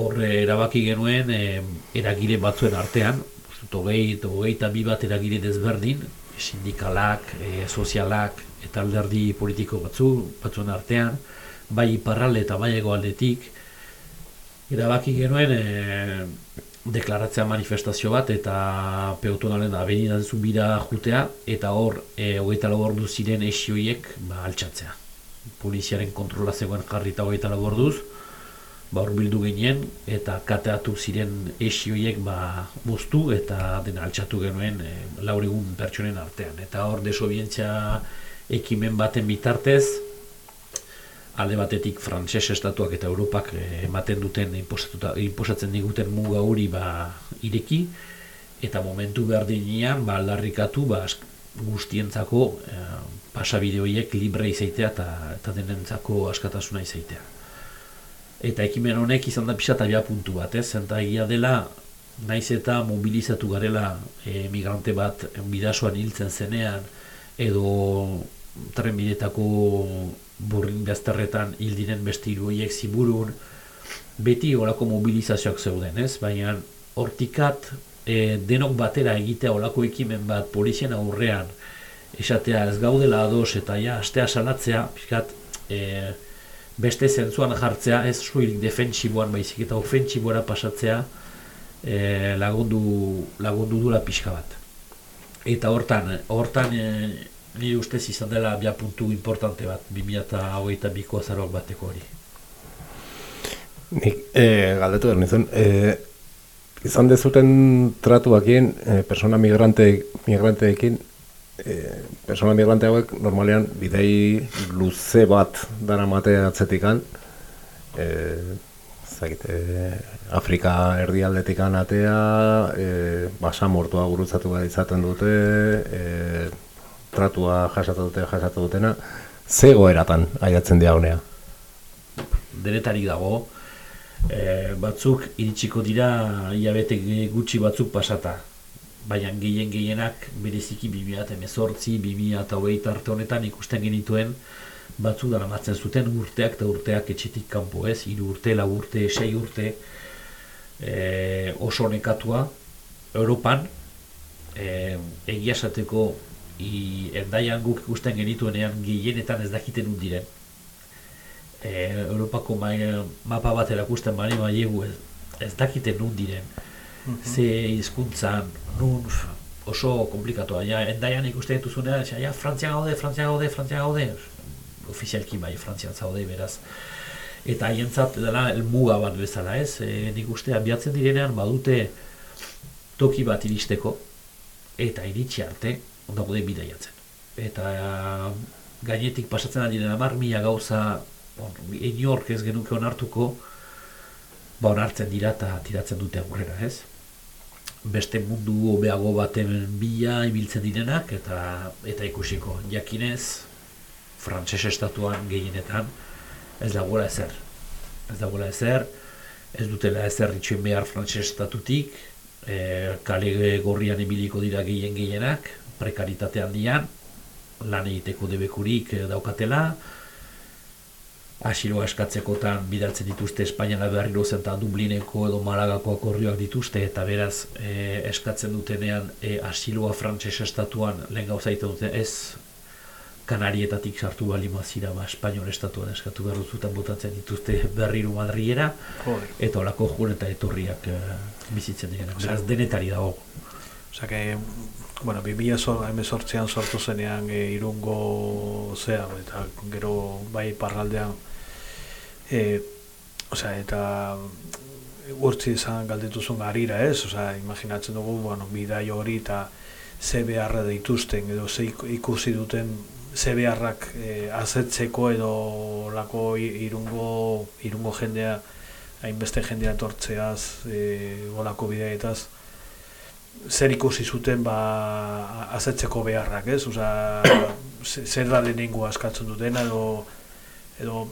hor eh, erabaki genuen e, eragile batzuen artean, hogei eta hogeita bi bat eragile desberdin, sindikalak, e, sozialak eta alderdi politiko batzu, batzuen artean, bai iparralde eta bai aldetik, erabaki genuen e, deklaratzea manifestazio bat eta peotonalen abenidan zubira jutea eta hor e, hogeita lau ordu ziren esioiek ba, altxatzea. Poliziaren kontrola zegoen jarrita hogeita lau orduz, ba bildu ginen eta kateatu ziren esioiek ba moztu eta dena altxatu genuen e, laur egun pertsonen artean. Eta hor desobientzia ekimen baten bitartez, alde batetik frantses estatuak eta Europak eh, ematen duten inposatuta, inposatzen diguten muga hori ba ireki eta momentu berdinean ba aldarrikatu ba guztientzako e, pasabide horiek libre izaitea eta, eta denentzako askatasuna izaitea. Eta ekimen honek izan da pixat abia puntu bat, ez? Zenta egia dela, naiz eta mobilizatu garela e, migrante bat bidasoan hiltzen zenean, edo trenbidetako burrin gazterretan hil diren beste hiru horiek ziburun, beti olako mobilizazioak zeuden, ez? Baina hortikat e, denok batera egitea olako ekimen bat polizien aurrean, esatea ez gaudela ados eta ja, astea salatzea, pixkat, e, beste zentzuan jartzea, ez suilik defentsiboan baizik eta ofentsiboara pasatzea e, lagundu, lagundu dula pixka bat. Eta hortan, hortan e, nire ustez izan dela bia puntu importante bat, 2008 biko azaroak bateko hori. Nik e, galdetu behar nizun, e, izan dezuten tratuakin, e, persona migrante, migranteekin, e, persona migrante hauek normalean bidei luze bat dara mate atzetikan, e, zait, e, Afrika erdialdetikan atea, e, basamortua gurutzatu bat izaten dute, e, tratua jasatu dute, jasatu dutena, zego eratan aiatzen dira honea. Denetarik dago, e, batzuk iritsiko dira hilabete gutxi batzuk pasata. Baina gehien gehienak bereziki 2018, 2020 arte honetan ikusten genituen batzu daramatzen zuten urteak eta urteak etxetik kanpo ez, hiru urte, lau urte, sei urte e, oso nekatua Europan e, egia esateko i, endaian guk ikusten genituenean gehienetan ez dakiten nun diren. E, Europako mai, mapa bat erakusten bari maiegu ez, ez dakiten nun diren. Ze hizkuntzan nun oso komplikatoa ja endaian ikusten dituzunean ja Frantzia gaude Frantzia gaude Frantzia gaude. Ofizialki bai Frantzian zaude beraz. Eta haientzat dela helmuga bat bezala ez? E, nik uste abiatzen direnean badute toki bat iristeko eta iritsi arte ondaude bidaiatzen eta gainetik pasatzen ari dena mar mila gauza bon, inork ez genuke onartuko ba onartzen dira eta tiratzen dute aurrera ez? Beste mundu hobeago baten bila ibiltzen direnak eta eta ikusiko. Jakinez frantses estatuan gehienetan ez dagoela ezer. Ez dagoela ezer, ez dutela ezer itxuen behar frantses estatutik, e, kale gorrian ibiliko dira gehien gehienak, prekaritate handian, lan egiteko debekurik eh, daukatela, asiloa eskatzekotan bidaltzen dituzte Espainiara berriro zen eta Dublineko edo Malagako akorrioak dituzte eta beraz e, eskatzen dutenean e, asiloa frantses estatuan lehen gauza dute ez Kanarietatik sartu bali mazira ba, Espainiol estatuan eskatu behar duzutan botatzen dituzte berriru Madriera eta olako jun eta etorriak e, bizitzen direnak, beraz denetari dago. Osa que, bueno, 2018an sortu zenean e, irungo zea, eta gero bai parraldean, e, osea, eta urtzi izan galdetuzun garira, ez? Osea, imaginatzen dugu, bueno, bidai hori eta ze beharra dituzten, edo ze ikusi duten ze beharrak e, azetzeko edo lako irungo, irungo jendea, hainbeste jendea etortzeaz, e, olako bideetaz, zer ikusi zuten ba azetzeko beharrak, ez? Osea, zer da lehenengo askatzen dutena edo edo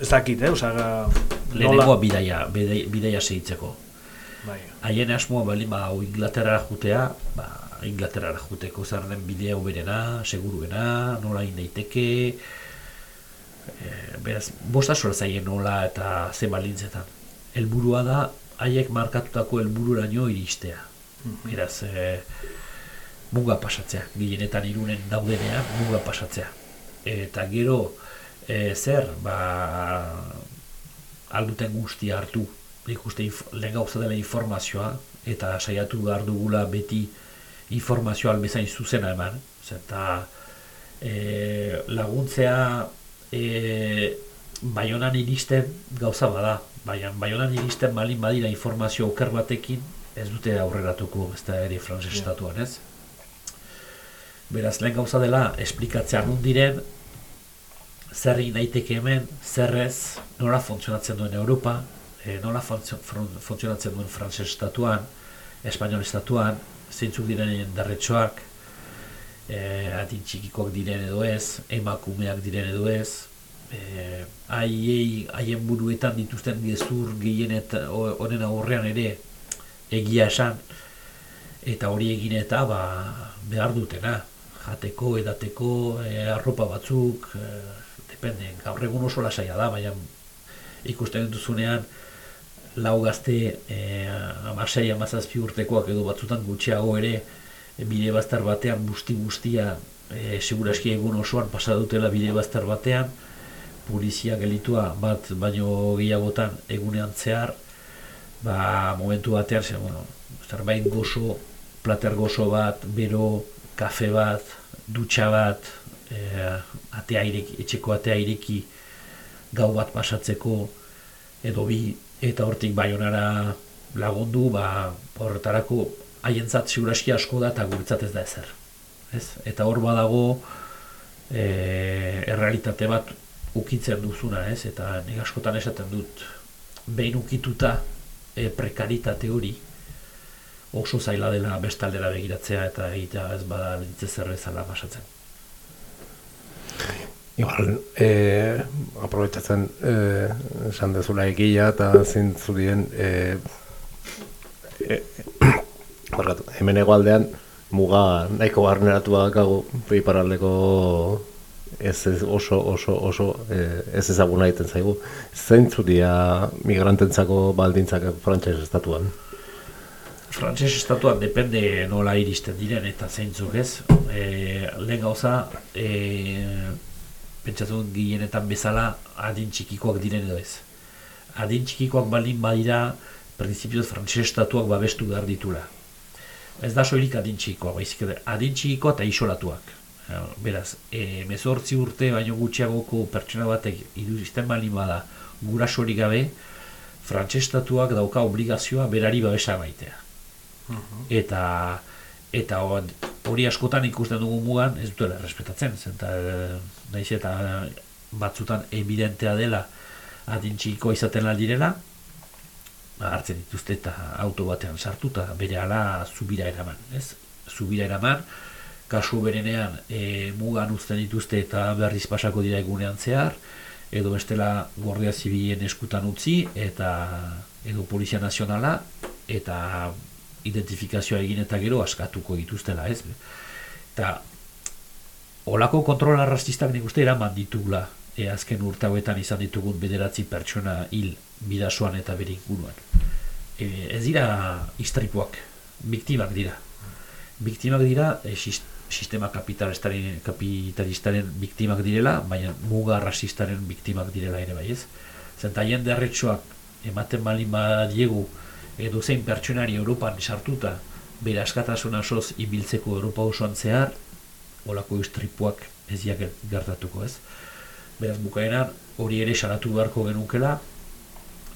ez dakit, eh? Osea, lehenengoa bidaia, bidaia, bidaia segitzeko. Bai. Haien asmoa bali ba Inglaterrara jutea, ba Inglaterrara juteko zer den bidea uberena, seguruena, nola daiteke. E, beraz, bosta zaien nola eta ze balintzetan. Helburua da haiek markatutako helbururaino iristea. Beraz, e, muga pasatzea, gehienetan irunen daudenean muga pasatzea. Eta gero, e, zer, ba, alduten guztia hartu, ikuste lehen gauza dela informazioa, eta saiatu behar dugula beti informazioa albezain zuzena eman, eta e, laguntzea e, baionan iristen gauza bada, baina baionan iristen balin badira informazio oker batekin, ez dute aurreratuko ez da ere frances estatuan, ez? Beraz, lehen gauza dela, esplikatzea nun diren, zer daiteke hemen, zer ez, nola funtzionatzen duen Europa, e, nola funtzionatzen duen frances estatuan, espainol estatuan, zeintzuk diren darretxoak, e, adin txikikoak diren edo ez, emakumeak diren edo ez, e, haiei, haien buruetan dituzten gezur gehienet honen aurrean ere egia esan, eta hori egin eta ba, behar dutena, jateko, edateko, e, arropa batzuk, e, depende, gaur egun oso lasaia da, baina ikusten duzunean lau gazte e, amasei, amazazpi urtekoak edo batzutan gutxiago ere bide bazter batean busti guztia e, seguraski egun osoan pasa dutela bide bazter batean polizia gelitua bat baino gehiagotan egunean zehar ba, momentu batean zer, bueno, zerbait gozo, plater gozo bat, bero, kafe bat, dutxa bat, e, atea ireki, etxeko atea ireki gau bat pasatzeko edo bi eta hortik baionara lagundu, ba, horretarako haientzat ziuraski asko da eta guretzat ez da ezer. Ez? Eta hor badago e, errealitate bat ukitzen duzuna, ez? Eta nik askotan esaten dut behin ukituta e, prekaritate hori oso zaila dela bestaldera begiratzea eta egitea ez bada ditze zer bezala pasatzen. Igual, eh, aprobetsatzen eh, esan dezula egia eta zintzurien eh, eh, barkatu, hemen egoaldean muga nahiko barneratua daukagu iparraldeko ez, ez oso oso oso eh, ez ezaguna egiten zaigu. Zeintzu dira migrantentzako baldintzak frantses estatuan? Frantses estatuan depende nola iristen diren eta zeintzuk ez. E, lehen gauza, e, pentsatu gehienetan bezala adin txikikoak diren edo ez. Adin txikikoak baldin badira, prinsipioz frantses estatuak babestu behar ditula. Ez da soilik adin txikikoa, baizik adin txikikoa eta isolatuak. Beraz, e, mezortzi urte baino gutxiagoko pertsona batek iduristen baldin bada gurasorik gabe, frantses estatuak dauka obligazioa berari babesa maitea. Eta eta hor- hori askotan ikusten dugu mugan ez dutela errespetatzen zen eta eh, naiz eta batzutan evidentea dela adin txikikoa izaten aldirela ba, hartzen dituzte eta auto batean sartuta bere ala zubira eraman ez? Zubira eraman kasu berenean e, mugan uzten dituzte eta berriz pasako dira egunean zehar edo bestela Guardia Zibilen eskutan utzi eta edo Polizia Nazionala eta identifikazioa egin eta gero askatuko dituztela, ez? Eta olako kontrola rasistak nik uste eraman ditugula e, azken urte hauetan izan ditugun bederatzi pertsona hil bidasoan eta bere inguruan. E, ez dira istripuak, biktimak dira. Biktimak dira e, sistema kapitalistaren, kapitalistaren biktimak direla, baina muga rasistaren biktimak direla ere bai ez. Zenta jende arretxoak ematen balin badiegu edo zein pertsonari Europan sartuta bere askatasuna osoz ibiltzeko Europa osoan zehar, olako istripuak ez gertatuko ez. Beraz bukaeran hori ere salatu beharko genukela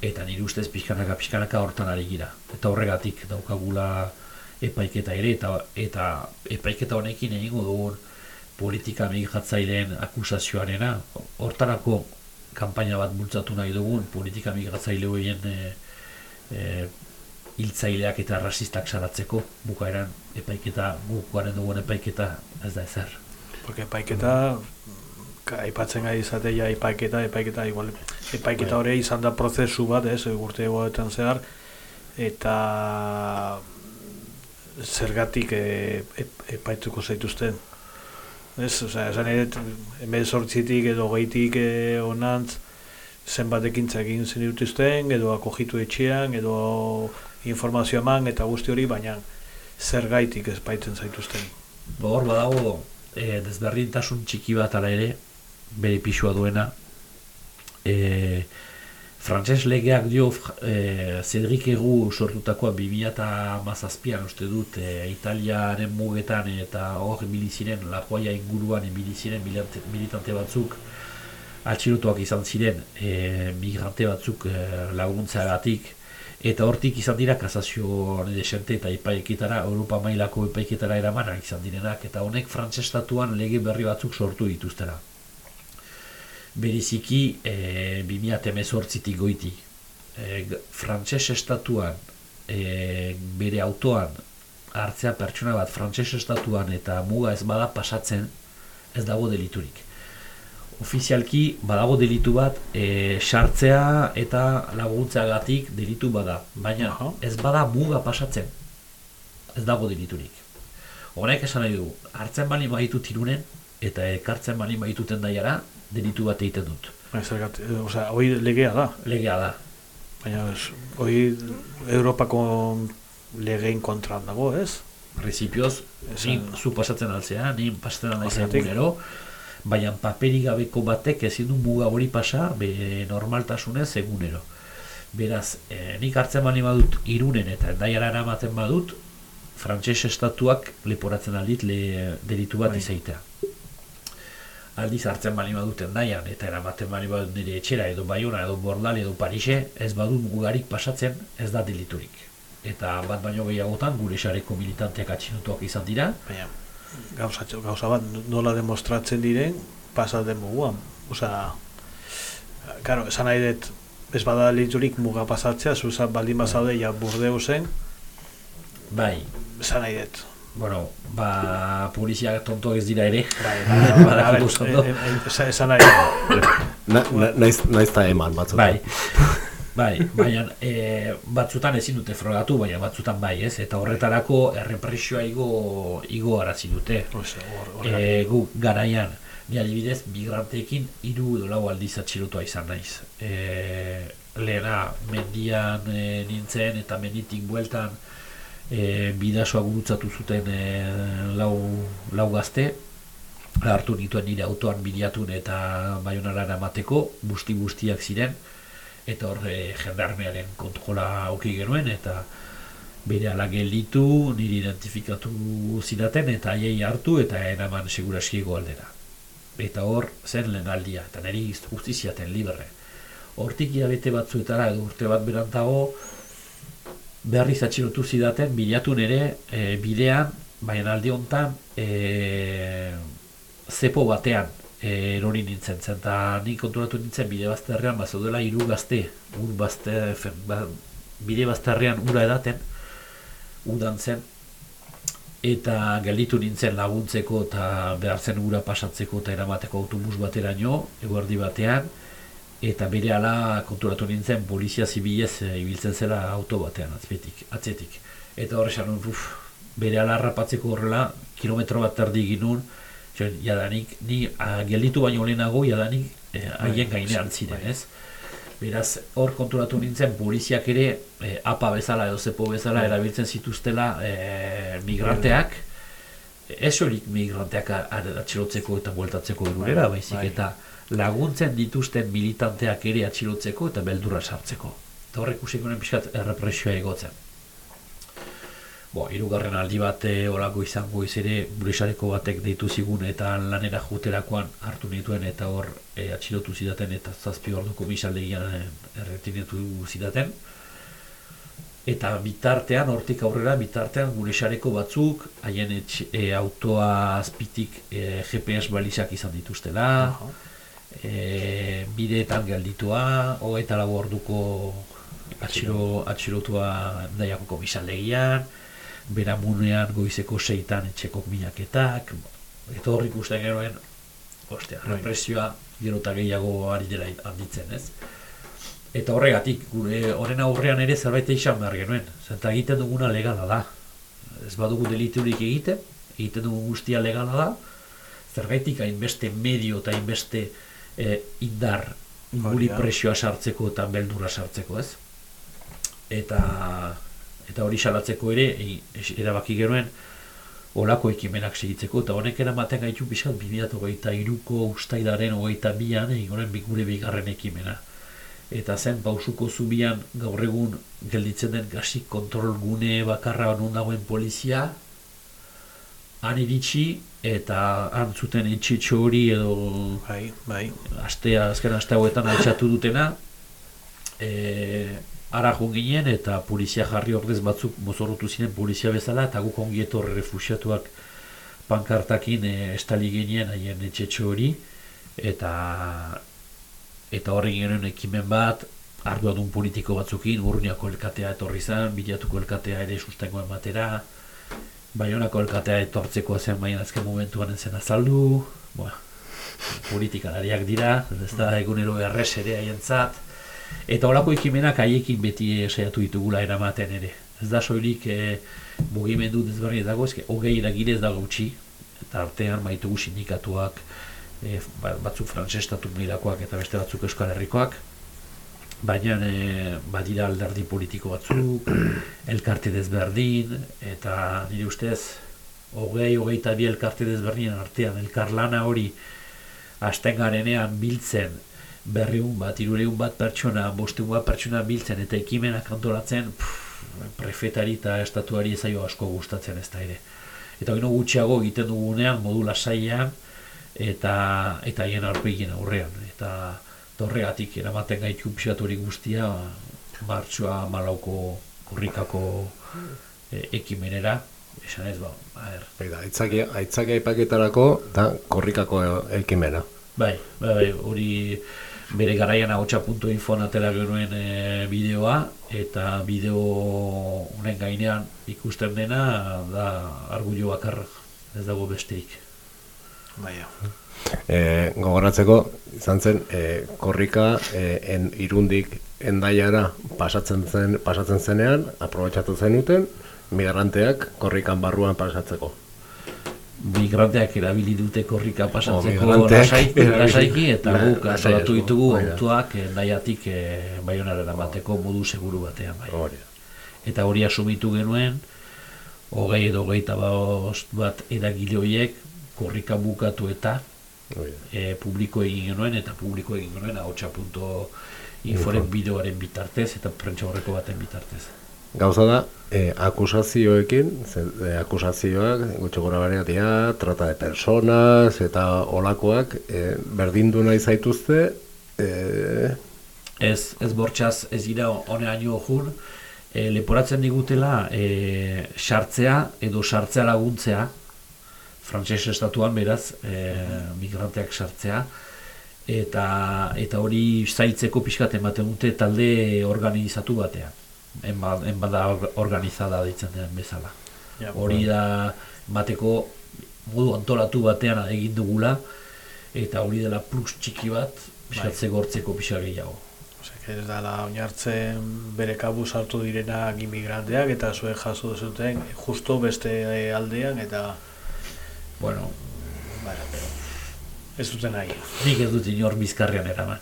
eta nire ustez pixkanaka pixkanaka hortan ari gira. Eta horregatik daukagula epaiketa ere eta eta epaiketa honekin egingo dugun politika migratzaileen akusazioarena. Hortarako kanpaina bat bultzatu nahi dugun politika migratzaile horien e, e, hiltzaileak eta rasistak salatzeko. Bukaeran epaiketa gukoaren dugun epaiketa ez da ezer. Porque epaiketa, aipatzen gai izatea epaiketa, epaiketa, igual, epaiketa hori izan da prozesu bat, ez, urte egoetan zehar, eta zergatik e, ep, epaituko zaituzten. Ez, osea, esan ere, hemen sortzitik edo geitik e, onantz, zenbat ekintza egin zen dituzten, edo akogitu etxean, edo informazio eman, eta guzti hori, baina zergaitik ez baitzen zaituzten. Hor badago e, desberdintasun txiki bat ala ere, bere pixua duena. E, Frantses legeak dio e, Cedric Egu sortutakoa 2017an uste dut e, Italiaren mugetan eta hor ibili ziren La Joya inguruan ibili ziren militante, batzuk atxilotuak izan ziren e, migrante batzuk e, laguntzeagatik eta hortik izan dira kasazio desente eta epaiketara, Europa mailako epaiketara eramanak izan direnak. Eta honek frantses estatuan lege berri batzuk sortu dituztera beriziki e, 2018tik goiti. E, g- frantses estatuan e, bere autoan hartzea pertsona bat frantses estatuan eta muga ez bada pasatzen ez dago deliturik. Ofizialki badago delitu bat e, sartzea eta laguntzeagatik delitu bada, baina ez bada muga pasatzen ez dago deliturik. Honek esan nahi du, hartzen bali baitu tirunen eta ekartzen bali baituten daiara delitu bat egiten dut. Zergat, eh, osea, hoi legea da. Legea da. Baina hoi Europako legeen kontran dago, ez? Principioz, ni zu pasatzen altzea, ni pasatzen altzea egunero, baina paperik gabeko batek ezin du muga hori pasa, be normaltasunez egunero. Beraz, e, nik hartzen bali badut irunen eta endaiara eramaten badut, frantses estatuak leporatzen aldit le, delitu bat Bai. izaitea. Aldiz hartzen bali badut endaian eta eramaten bali badut nire etxera edo Baiona edo Bordal edo Parise, ez badut mugarik pasatzen ez da deliturik. Eta bat baino gehiagotan gure sareko militanteak atxilotuak izan dira, Baina, gauza, gauza bat, nola demostratzen diren, pasa den muguan. Osea, karo, esan nahi dut, ez bada liturik muga pasatzea, zuzat baldin bazaude, ja burdeusen, Bai. esan nahi dut. Bueno, ba, poliziak tontoak ez dira ere. Bai, *laughs* Badakit oso ondo. esan esan nahi naiz, naiz ta eman batzutan. Bai. Bai, baina e, batzutan ezin dute frogatu, baina batzutan bai, ez? Eta horretarako errepresioa igo, igo arazi dute. E, gu garaian, ni adibidez, migranteekin hiru edo lau aldiz atxilotua izan naiz. E, lehena, mendian e, nintzen eta menditik bueltan e, bidasoa gurutzatu zuten e, lau, lau gazte, hartu nituen nire autoan bilatun eta baionara eramateko, busti bustiak ziren, eta hor e, jendarmearen kontrola auki genuen, eta bere ala gelditu, niri identifikatu zidaten, eta haiei hartu eta eraman seguraskiego aldera. Eta hor zen lehen aldia, eta niri justiziaten libre. Hortik hilabete batzuetara urte bat berantago, berriz atxilotu zidaten, bilatun ere e, bidean, baina aldi hontan e, zepo batean e, erori nintzen. Zen, eta nik konturatu nintzen bide bazterrean, bazaudela hiru gazte, ur bazte, fen, ba, bide bazterrean ura edaten, udan zen, eta gelditu nintzen laguntzeko eta behar zen ura pasatzeko eta eramateko autobus bateraino, eguerdi batean, eta bere ala konturatu nintzen polizia zibilez e, ibiltzen zela auto batean atzetik, atzetik. Eta horre esan uf, bere ala harrapatzeko horrela, kilometro bat erdi ginun, Zuen, jadanik, ni a, gelditu baino lehenago, jadanik eh, haien gainean ziren, ez? Beraz, hor konturatu nintzen, poliziak ere e, apa bezala edo zepo bezala Bai. erabiltzen zituztela e, migranteak, ez horik migranteak a- a- atxilotzeko eta bueltatzeko irurera, Bai, baizik bai. eta laguntzen dituzten militanteak ere atxilotzeko eta beldurra sartzeko. Eta horrek usiko nuen pixkat errepresioa egotzen. Bo, hirugarren aldi bat e, olako izango iz ere buresareko batek deitu zigun eta lanera juterakoan hartu nituen eta hor e, atxilotu zidaten eta zazpi orduko misaldegian e, erretinetu zidaten. Eta bitartean, hortik aurrera, bitartean gure sareko batzuk, haien etxe, e, autoa azpitik e, GPS balizak izan dituztela, e, bideetan gelditua, hogeita lau orduko atxilo, atxilotua daiako komisaldegian, beramunean goizeko seitan etxeko minaketak, eta hor ikusten genuen, ostia, Bai. represioa gero eta gehiago ari dela handitzen, ez? Eta horregatik, gure horren aurrean ere zerbait izan behar genuen, zenta egiten duguna legala da. Ez badugu deliturik egiten, egiten dugu guztia legala da, zergaitik hainbeste medio eta hainbeste eh, indar guri presioa sartzeko eta beldurra sartzeko, ez? Eta eta hori salatzeko ere e, erabaki genuen olako ekimenak segitzeko eta honek eramaten gaitu pixkat 2023ko ustailaren hogeita bian egonen gure bigarren ekimena. Eta zen pausuko zubian gaur egun gelditzen den gasi kontrol gune bakarra non dagoen polizia han iritsi eta han zuten etxetxo hori edo bai, bai. astea, azken aste hauetan altxatu dutena e, ara ginen eta polizia jarri ordez batzuk mozorrotu ziren polizia bezala eta guk ongi etorri refusiatuak pankartakin e, estali ginen haien etxetxo hori eta eta horri genuen ekimen bat arduadun politiko batzukin, urniako elkatea etorri zen, bilatuko elkatea ere sustengo ematera, Baionako elkatea etortzeko zen baina azken momentuan zen azaldu, bueno, politikalariak dira, ez da egunero errez ere haientzat, eta holako ekimenak haiekin beti saiatu ditugula eramaten ere. Ez da soilik e, mugimendu desberdinetako, eske hogei eragile ez da gutxi, eta artean baitugu sindikatuak, e, ba- batzuk frantsestatu mirakoak eta beste batzuk euskal herrikoak, baina e, badira alderdi politiko batzuk, *clears throat* elkarte desberdin, eta nire ustez, hogei, hogeita bi elkarte desberdinen artean, elkarlana hori hasten garenean biltzen, berriun bat, irureun bat pertsona, bosteun bat pertsona biltzen eta ekimenak antolatzen, pff, prefetari eta estatuari ez zaio asko gustatzen ez da ere. Eta gino gutxiago egiten dugunean modu lasaian eta eta haien aurpegien aurrean. Eta eta horregatik eramaten gaitu pixat hori guztia martxoa malauko korrikako e, ekimenera, esan ez ba, a ber, Bai da, aitzaki, aitzaki aipaketarako da korrikako ekimena. Bai, bai, bai, hori bere garaian ahotsa.info atera genuen e, bideoa eta bideo honen gainean ikusten dena da argullo bakarra, ez dago besteik. Baina. E, gogoratzeko, izan zen, e, korrika e, en, irundik endaiara pasatzen, zen, pasatzen zenean, aprobetxatu zenuten, migranteak korrikan barruan pasatzeko. Migranteak erabili dute korrika pasatzeko Oh, migranteak lasaiki, erabili- lasaiki eta guk antolatu ditugu eh, nahiatik e, baionaren amateko modu seguru batean. Bai. Hori. Eta hori asumitu genuen, hogei edo hogeita bat eragile horiek korrika bukatu eta. E, publiko egin genuen eta publiko egin genuen ahotsa.inforen Info. bideoaren bitartez eta prentsa horreko baten bitartez. Gauza da, e, akusazioekin, ze, e, akusazioak, gutxo gora barea dira, trata de personas eta olakoak, e, berdindu nahi zaituzte, e, Ez, ez bortxaz ez dira honeaino jun, e, leporatzen digutela e, sartzea edo sartzea laguntzea, frantses estatuan beraz, e, migranteak sartzea, eta eta hori zaitzeko pixkat ematen dute talde organizatu batean. Enba, enbada or- organizada deitzen den bezala. Ja, hori da emateko modu antolatu batean egin dugula, eta hori dela plus txiki bat, pixkat Bai. zegortzeko pixka gehiago. Ez dala oinartzen bere kabu sartu direnak imigranteak eta zuek jaso duzuten justo beste aldean eta Bueno, Bara, pero ez duten nahi. nik ez dut inor bizkarrean eraman.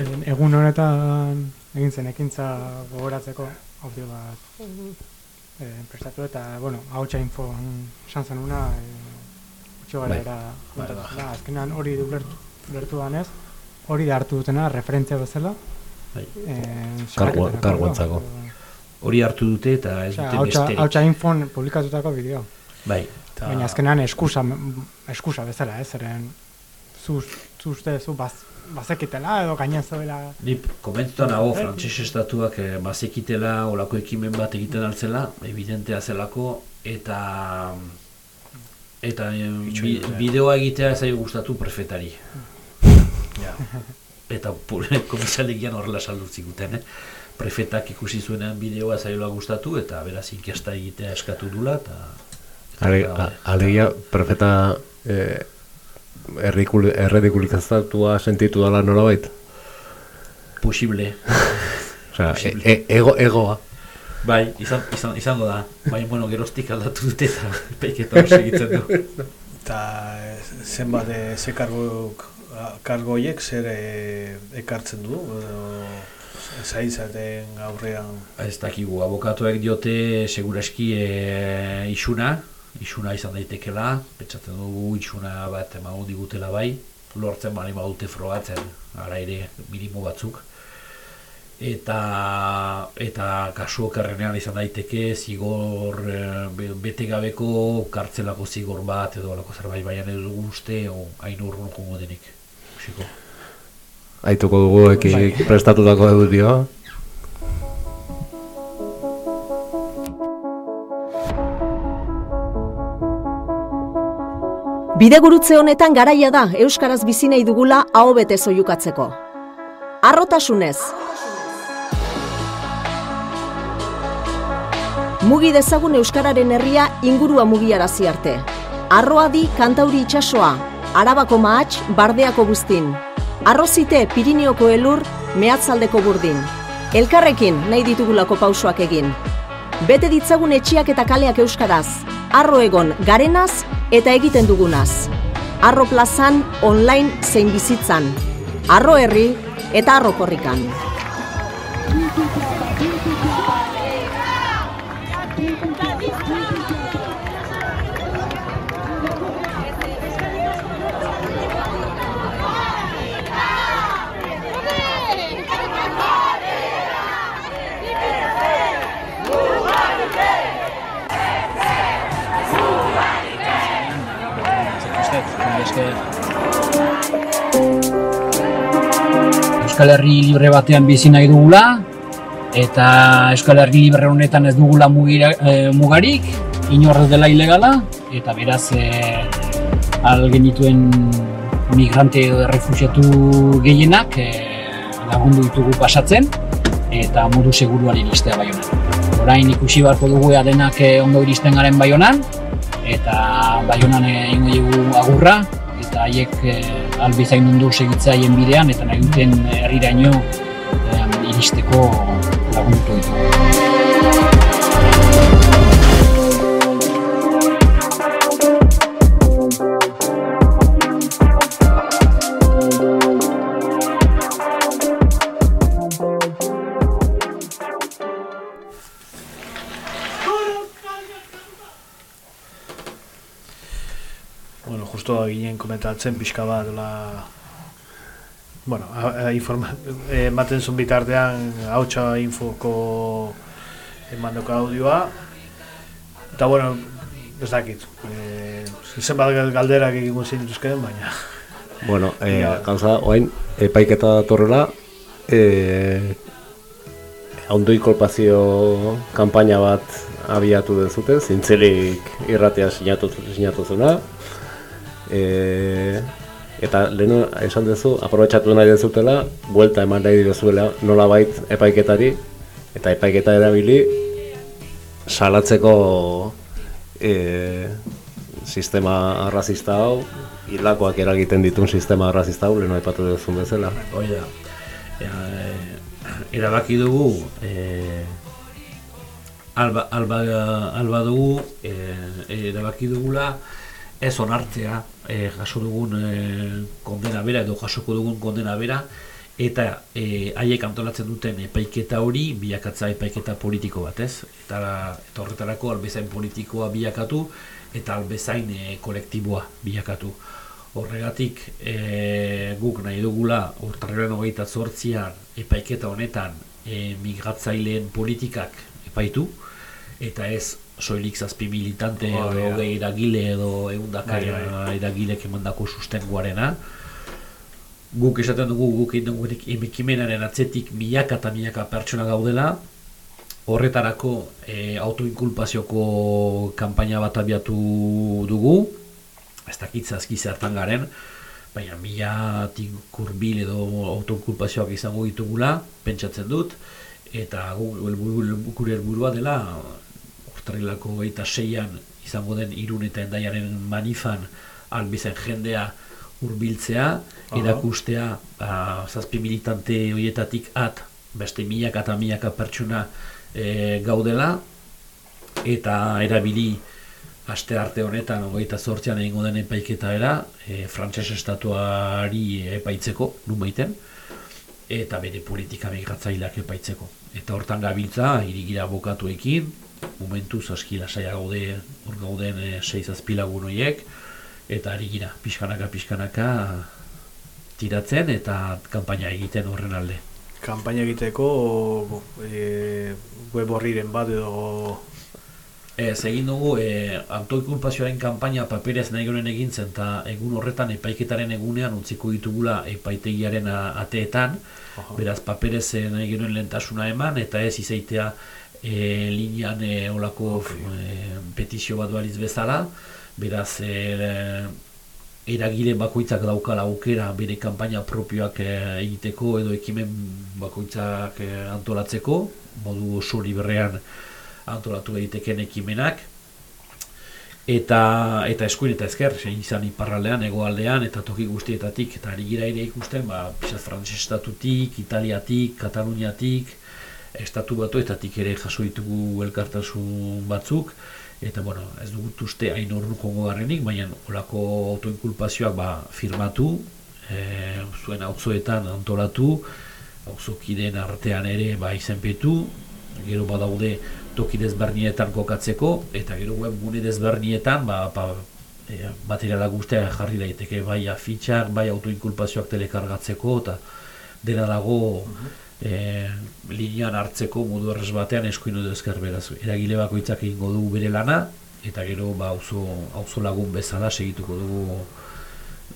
Egun- *laughs* Egun honetan egin zen ekintza gogoratzeko audio bat e, prestatu eta, bueno, hautsa info esan zenuna e, utxo gara era Bai, bai. Da, azkenean hori du lertu, lertu danez, hori da hartu dutena referentzia bezala. Bai. E, Kargu- salaketarako, karguentzako. edo- Hori hartu dute eta ez dute besterik. hautsa infon publikatutako bideo. Bai, Ta, Baina azkenean eskusa, eskusa bezala, ez, zeren zu, zu uste, zu baz, bazekitela edo gainen zebela Ni komentuta nago frantses estatuak eh, bazekitela olako ekimen bat egiten altzela, evidentea zelako, eta eta eh, bi, bideoa egitea ez gustatu prefetari. *laughs* ja. Eta *laughs* komisalegian horrela saldu ziguten, eh? Prefetak ikusi zuenean bideoa zaiola gustatu eta beraz inkesta egitea eskatu dula eta ale, alegia, prefeta e, errikul, erredikulizatua sentitu dela nolabait? posible. *laughs* Osea, Posible. e, e, ego, egoa. Bai, izan, izan, izango da. Baina, bueno, geroztik aldatu dute eta *laughs* peiketa hor segitzen du. Eta eh, zenbat eh, ze kargoiek zer eh, ekartzen du edo zaizaten aurrean Ez dakigu, abokatuek diote seguraski e, isuna, isuna izan daitekela, pentsatzen dugu isuna bat emango digutela bai, lortzen bali badute frogatzen, ara ere minimo batzuk. Eta, eta kasu okerrenean izan daiteke zigor e, be- bete gabeko kartzelako zigor bat edo alako zerbait baian ez dugu uste hain urrun jongo denik. Ikusiko. Aituko dugu eki Bai. prestatutako audioa. Bidegurutze honetan garaia da euskaraz bizi nahi dugula aho bete oihukatzeko. Arrotasunez. Mugi dezagun Euskararen herria ingurua mugiarazi arte. Arroadi kantauri itsasoa, Arabako mahats, Bardeako buztin. Arrozite Pirineoko elur, mehatzaldeko burdin. Elkarrekin nahi ditugulako pausoak egin. Bete ditzagun etxiak eta kaleak euskaraz. Arro egon garenaz eta egiten dugunaz. Arro plazan, online zein bizitzan. Arro herri eta arro korrikan. Euskal Herri libre batean bizi nahi dugula eta Euskal Herri libre honetan ez dugula mugira, eh, mugarik, inor ez dela ilegala eta beraz eh, al genituen migrante edo errefusiatu gehienak eh, lagundu ditugu pasatzen eta modu seguruan iristea baionan. Orain ikusi beharko dugu denak eh, ondo iristen garen baionan eta baionan eh, egingo dugu agurra eta haiek albizain mundu segitza bidean eta nahi duten herriraino eh, iristeko laguntu ditugu. Ginen komentatzen pixka bat la bueno, a, a, informa, eh, ematen zuen bitartean hautsa infoko emandoko audioa eta bueno, ez dakit eh, zenbat galderak egingo zein dituzkeen, baina Bueno, Ja. gauza oain, epaiketa datorrela, eh, ondo inkolpazio kanpaina bat abiatu dezute, zintzelik irratea sinatu, sinatu zuna. Eh, eta lehen esan duzu, aprobetxatu nahi dezutela, buelta eman nahi dizuela nolabait epaiketari, eta epaiketa erabili salatzeko eh, sistema arrazista hau, hilakoak eragiten ditun sistema arrazista hau, lehen aipatu duzun bezala. Hoi da. Eh, erabaki dugu eh, alba, alba, alba dugu eh, erabaki dugula ez onartzea eh, jaso dugun eh, kondena bera edo jasoko dugun kondena bera eta eh, haiek antolatzen duten epaiketa hori bilakatza epaiketa politiko bat, ez? Eta, eta horretarako albezain politikoa bilakatu eta albezain eh, kolektiboa bilakatu. Horregatik e, guk nahi dugula urtarriaren hogeita zortzian epaiketa honetan e, migratzaileen politikak epaitu eta ez soilik zazpi militante Oh, edo hogei eragile edo eundaka Bai, bai. eragilek emandako sustenguarena. Guk esaten dugu guk egin dugu ekimenaren atzetik milaka eta milaka pertsona gaudela. Horretarako e, autoinkulpazioko kanpaina bat abiatu dugu. Ez dakit zazki zertan garen baina milatik kurbil edo autoinkulpazioak izango ditugula pentsatzen dut. Eta gure helburua dela urtarrilako eta seian izango den irun eta endaiaren manifan albizen jendea hurbiltzea, erakustea ba, zazpi militante horietatik at beste milaka eta milaka pertsona e, gaudela. Eta erabili aste arte honetan hogeita zortzean egingo den epaiketa era e, frantses estatuari epaitzeko numaiten eta bere politika migratzaileak epaitzeko. Eta hortan gabiltza irigira bokatuekin momentuz aski lasaia gaude hor gauden e, sei zazpi lagun horiek eta ari gira pixkanaka pixkanaka tiratzen eta kanpaina egiten horren alde. Kanpaina egiteko bo, e, web horriren bat edo Ez, egin dugu, e, autoikulpazioaren kanpaina paperez nahi gonen egin zen, eta egun horretan epaiketaren egunean utziko ditugula epaitegiaren ateetan, beraz paperez e, nahi genuen lehentasuna eman, eta ez izaitea e, linean e, olako e, petizio bat baliz bezala, beraz e, eragile bakoitzak daukala aukera bere kanpaina propioak e, egiteko edo ekimen bakoitzak e, antolatzeko, modu oso librean antolatu daiteken ekimenak, eta eta eskuin eta ezker, zein izan iparraldean, hegoaldean eta toki guztietatik, eta ari gira ere ikusten, ba, pixat frantses italiatik, kataluniatik, estatu batuetatik ere jaso ditugu elkartasun batzuk, eta bueno, ez dugut uste hain orduko garrenik, baina olako autoinkulpazioak ba, firmatu, e, zuen auzoetan antolatu, auzokideen artean ere ba, izenpetu, gero badaude toki desbernietan kokatzeko, eta gero webgune desbernietan ba, ba, e, materiala guztia jarri daiteke, bai afitxak, bai autoinkulpazioak telekargatzeko, eta dena dago e, linean hartzeko modu errez batean eskuin edo ezker beraz. Eragile bakoitzak egingo du bere lana, eta gero ba, auzo, auzo lagun bezala segituko dugu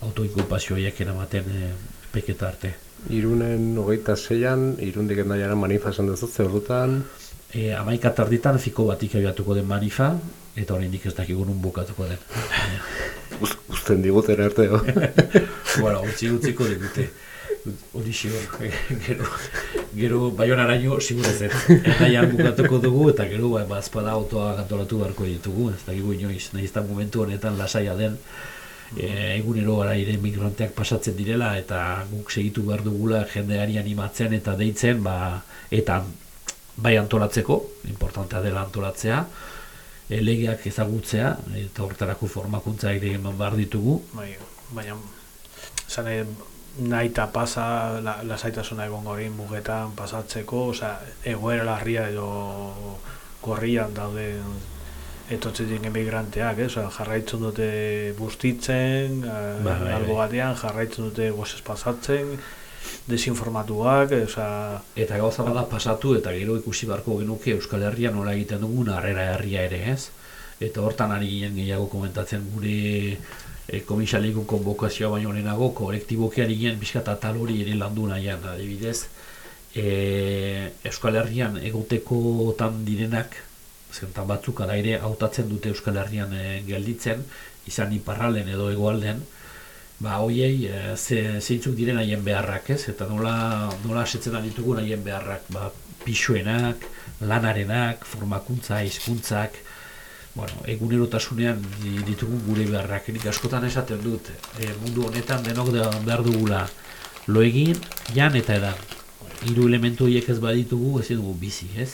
autoinkulpazio horiek eramaten e, peketa arte. Irunen hogeita zeian, irundik endaiaren manifa esan dezut, zer ordutan, E, amaika tarditan fiko batik abiatuko den manifa, eta oraindik ez dakigu nun bukatuko den. *laughs* Uz, uzten digutera arte, *laughs* bueno, utzi utziko digute. Hori xio, *laughs* gero, gero baionaraino sigurez ez. Endaian bukatuko dugu, eta gero ba, bazpada autoa antolatu beharko ditugu, ez dakigu inoiz, nahiz eta momentu honetan lasaia den, e, egunero ire migranteak pasatzen direla, eta guk segitu behar dugula jendeari animatzen eta deitzen, ba, eta bai antolatzeko, importantea dela antolatzea, e, legeak ezagutzea, eta horretarako formakuntza ere eman behar ditugu. Bai, baina, esan eta pasa, la, lasaitasuna egon hori mugetan pasatzeko, osea, egoera larria edo korrian daude etortzen emigranteak, eh? Osea, jarraitzen dute bustitzen, eh, albo bai. batean, jarraitzen dute gozes pasatzen, desinformatuak, osea... Eta gauza bada pasatu eta gero ikusi beharko genuke Euskal Herria nola egiten dugun harrera herria ere, ez? Eta hortan ari ginen gehiago komentatzen gure e, komisaliko konbokazioa baino lehenago, kolektiboki ginen pixka eta tal hori ere landu nahian, adibidez. E, Euskal Herrian egoteko tan direnak, zentan batzuk ala ere hautatzen dute Euskal Herrian e, gelditzen, izan iparralen edo hegoalden, ba hoiei e, ze, zeintzuk diren haien beharrak, ez? Eta nola nola asetzen ditugun haien beharrak, ba pisuenak, lanarenak, formakuntza, hizkuntzak, bueno, egunerotasunean di- ditugun gure beharrak. Nik askotan esaten dut, e, mundu honetan denok da, behar dugula lo egin, jan eta edan. Hiru elementu horiek ez baditugu, ezin dugu bizi, ez?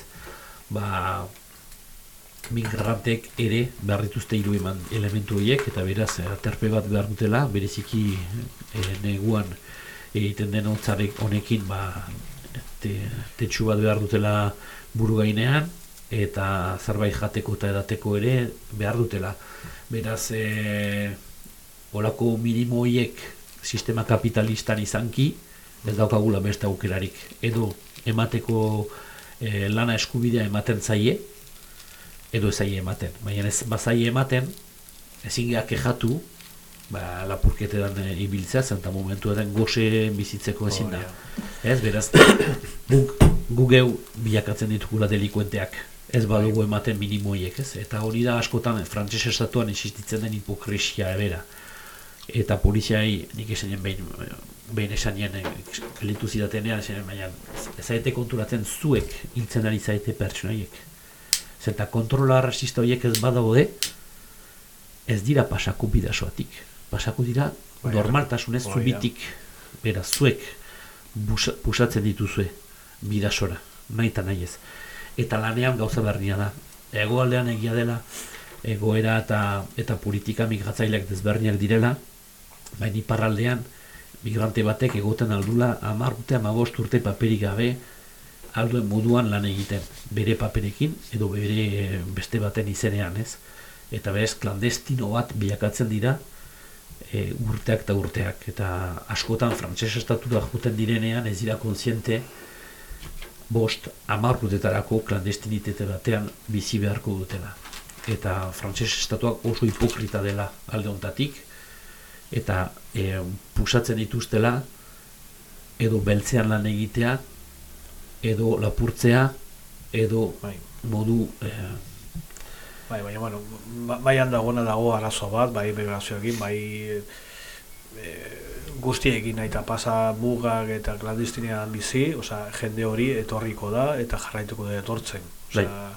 Ba, migrantek ere behar dituzte hiru eman elementu horiek eta beraz eh, aterpe bat behar dutela bereziki e, neguan egiten den honekin ba, te, tetsu bat behar dutela buru gainean eta zerbait jateko eta edateko ere behar dutela beraz e, olako minimo horiek sistema kapitalistan izanki ez daukagula beste aukerarik edo emateko e, lana eskubidea ematen zaie edo ez zaie ematen. Baina ez bazaie ematen, ezin geha kejatu, ba, lapurketetan e, ibiltzea, zenta momentu eden goxe bizitzeko ezin da. Ez, beraz, guk, gu geu bilakatzen ditugula delikuenteak. Ez badugu ematen minimoiek, ez? Eta hori da askotan frantses estatuan existitzen den hipokresia ebera. Eta poliziai, nik esanen behin, behin esanien, gelitu zidatenean, esanen baina, zaite konturatzen zuek hiltzen ari zaite pertsonaiek. Zeta kontrola rasista horiek ez badaude, ez dira pasako bidasoatik. Pasako dira normaltasunez zubitik, beraz, zuek busa, pusatzen dituzue bidasora, nahi eta nahi ez. Eta lanean gauza berdina da. Egoaldean egia dela, egoera eta, eta politika migratzaileak desberdinak direla, baina iparraldean migrante batek egoten aldula hamar urte, hamabost urte paperik gabe alduen moduan lan egiten, bere paperekin edo bere beste baten izenean, ez? Eta berez, klandestino bat bilakatzen dira e, urteak eta urteak. Eta askotan frantses estatura juten direnean ez dira kontziente bost, hamar urtetarako klandestinitate batean bizi beharko dutela. Eta frantses estatuak oso hipokrita dela alde hontatik, eta e, pusatzen dituztela edo beltzean lan egitea, edo lapurtzea, edo Bai. modu eh, Bai, baina, bueno, ba- bai handagoena dago arazo bat, bai migrazioekin, bai e, guztiekin nahi eta pasa mugak eta klandestinean bizi, osea, jende hori etorriko da eta jarraituko da etortzen. Osea,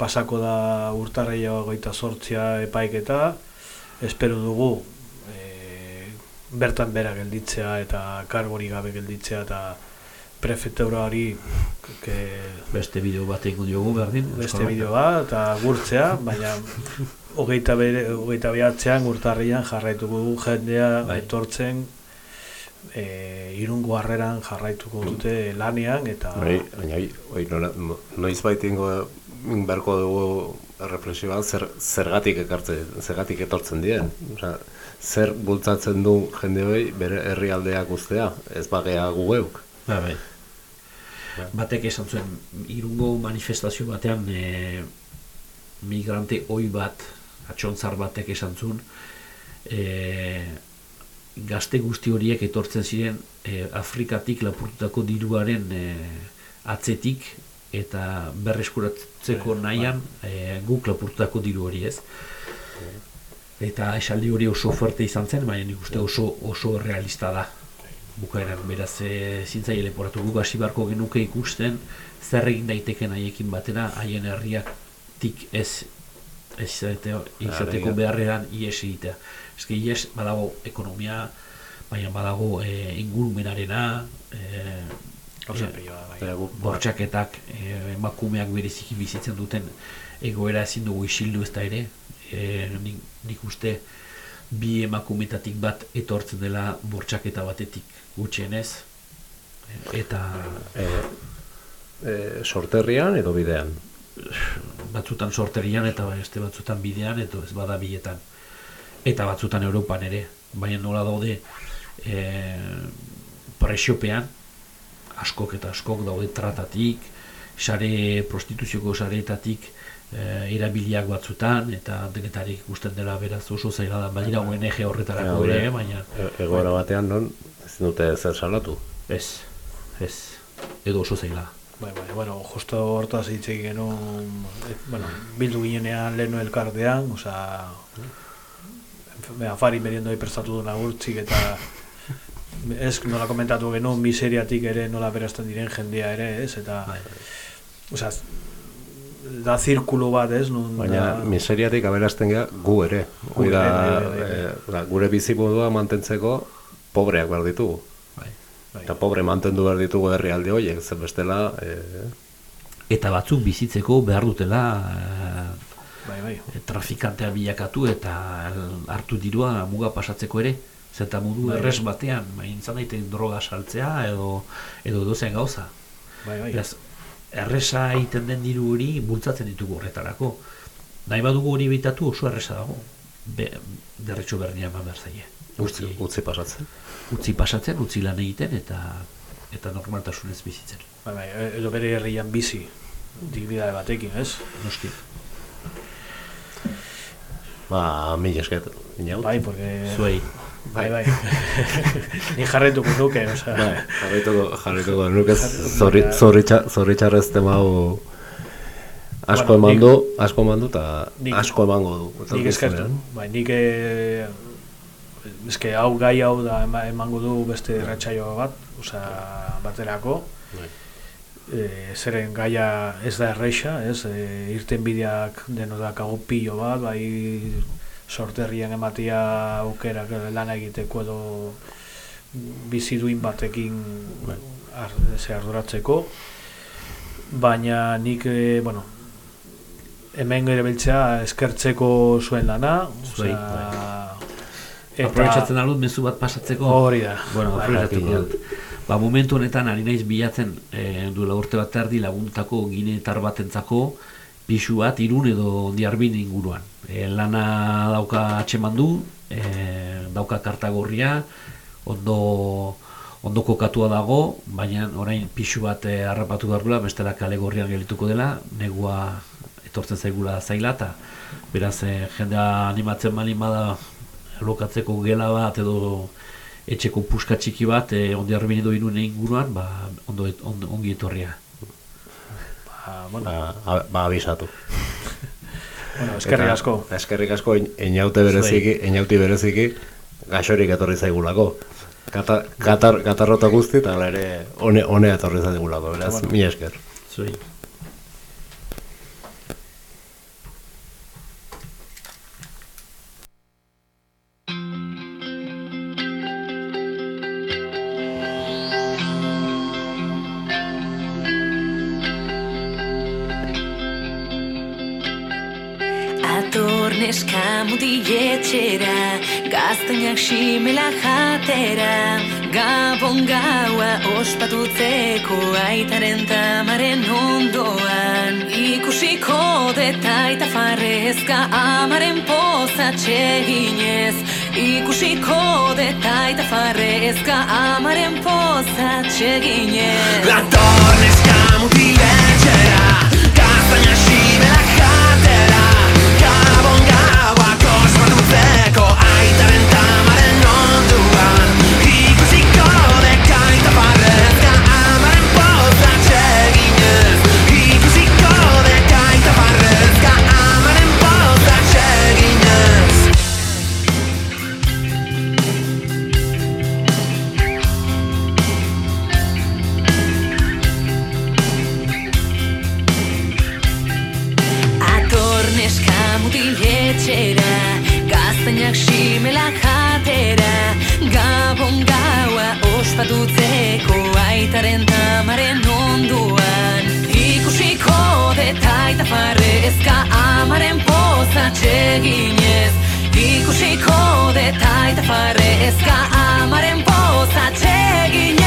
pasako da urtarreia goita sortzia epaiketa, espero dugu e, bertan bera gelditzea eta kargori gabe gelditzea eta prefetura hori ke, Beste bideo bat egingo diogu berdin. beste bideo bat eta gurtzea, baina *laughs* hogeita, bere, hogeita behatzean urtarrian jarraituko dugu jendea Bai. etortzen e, irungo harreran jarraituko dute lanean eta Bai, baina no- noiz baitingo beharko dugu reflexio bat zer, zergatik ekartze, zergatik etortzen dien. Osea, zer bultzatzen du jende hori bere herrialdeak ustea, ez bagea gu geuk. Ba, bai. Batek esan zuen, irungo manifestazio batean e, migrante oi bat, atxontzar batek esan zuen, e, gazte guzti horiek etortzen ziren e, Afrikatik lapurtutako diruaren e, atzetik eta berreskuratzeko nahian e, guk lapurtutako diru hori ez. Eta esaldi hori oso fuerte izan zen, baina nik uste oso, oso realista da. Bukaeran, beraz, e, zintzai leporatu guk hasi beharko genuke ikusten zer egin daiteken haiekin batera, haien herriatik ez ez izateko, beharrean ies egitea. Eske ies badago ekonomia, baina badago e, ingurumenarena, e, e. Eta bortxaketak, e, emakumeak bereziki bizitzen duten egoera ezin dugu isildu ez da ere, e, nik, nik uste bi emakumetatik bat etortzen dela bortxaketa batetik gutxienez, eta E, e, sorterrian edo bidean. batzutan sorterian eta beste batzutan bidean edo ez bada biletan. Eta batzutan Europan ere, baina nola daude e, presiopean, askok eta askok daude tratatik, sare prostituzioko sareetatik e, erabiliak batzutan, eta denetarik ikusten dela beraz oso zaila da, badira ONG horretarako ere, hori, baina e- egoera batean non ezin dute zer salatu. ez, ez, edo oso zaila. Bai, bai, bueno, justo hortaz hitz egin genuen, eh, bueno, bildu ginenean lehenu elkartean, osea, me afari meriendoi prestatu duna urtzik eta ez nola komentatu genuen miseriatik ere nola berazten diren jendea ere, ez, eta osea, da zirkulo bat, ez, nun Baina da, miseriatik aberasten gea gu ere. Gu da, bai, bai, bai. e, da, gure bizimodua mantentzeko pobreak behar ditugu. Bai. Eta pobre mantendu behar ditugu herrialde horiek, zer bestela... E, Eta batzuk bizitzeko behar dutela eh, bai, bai, e, trafikantea bilakatu eta hartu dirua muga pasatzeko ere. Zeta modu Bai. erres batean bain izan daite droga saltzea edo edo dozen gauza. Bai, bai, Beraz, erresa egiten den diru hori bultzatzen ditugu horretarako. Nahi badugu hori bitatu oso erresa dago. Be, derretxo berdina eman behar zaie. Utzi, utzi. pasatzen. utzi pasatzen, utzi lan egiten eta eta normaltasunez bizitzen. Bai, bai, edo bere herrian bizi, dignidade batekin, ez? noski Ba, mil esket, inaut. Bai, porque... zuei Bai, bai. *laughs* Ni jarretuko nuke, osea. Bai, jarrituko, jarrituko nuke zorritxarrez tema hau asko Bueno, eman nik- du, asko eman du, eta asko emango du. Nik eskertu, bai, nik eh, eske hau gai hau da ema- emango du beste irratsaio bat, osea, baterako. Bai. E, zeren gaia ez da erreixa, ez, e, irten bideak denodakago pilo bat, bai sorterrian ematia aukerak lana egiteko edo bizi duin batekin ar, ze arduratzeko, baina nik, e, bueno, hemen gire biltzea eskertzeko zuen lana, Zuei, osea, Aprobetxatzen dut mezu bat pasatzeko. Hori da. Bueno, Bai, aprobetxatuko bai. dut. Ba, momentu honetan ari naiz bilatzen e, duela urte bat erdi laguntako ginetar batentzako pixu bat irun edo diarbin inguruan. E, lana dauka atxeman du, e, dauka kartagorria, ondo ondo kokatua dago, baina orain pixu bat e, harrapatu behar duela, bestela kale gorrian gelituko dela, negua etortzen zaigula zaila, eta beraz e, jendea animatzen bali bada lokatzeko gela bat edo etxeko puska txiki bat e, ondi arbin edo irune inguruan, ba, ondo, et- ondo, ongi etorria. Ba, bueno, Ba, a- ba abisatu. *laughs* bueno, eskerrik asko. Eskerrik asko in- inaute bereziki, inauti bereziki, gaxorik etorri zaigulako. Katar, katar, katarrota guzti eta ere one, one etorri zaigulako, beraz, Bueno. mila esker. Zuei. kamu dietxera Gaztainak simela jatera Gabon gaua ospatutzeko aitaren tamaren ondoan. Ikusiko detaita farrezka amaren poza txeginez. Ikusiko detaita farrezka amaren poza txeginez. Dator neska Ospadutzeko aitaren amaren onduan. Ikusiko deta aita farrezka amaren pozatxe ginez Ikusiko deta aita farrezka amaren pozatxe ginez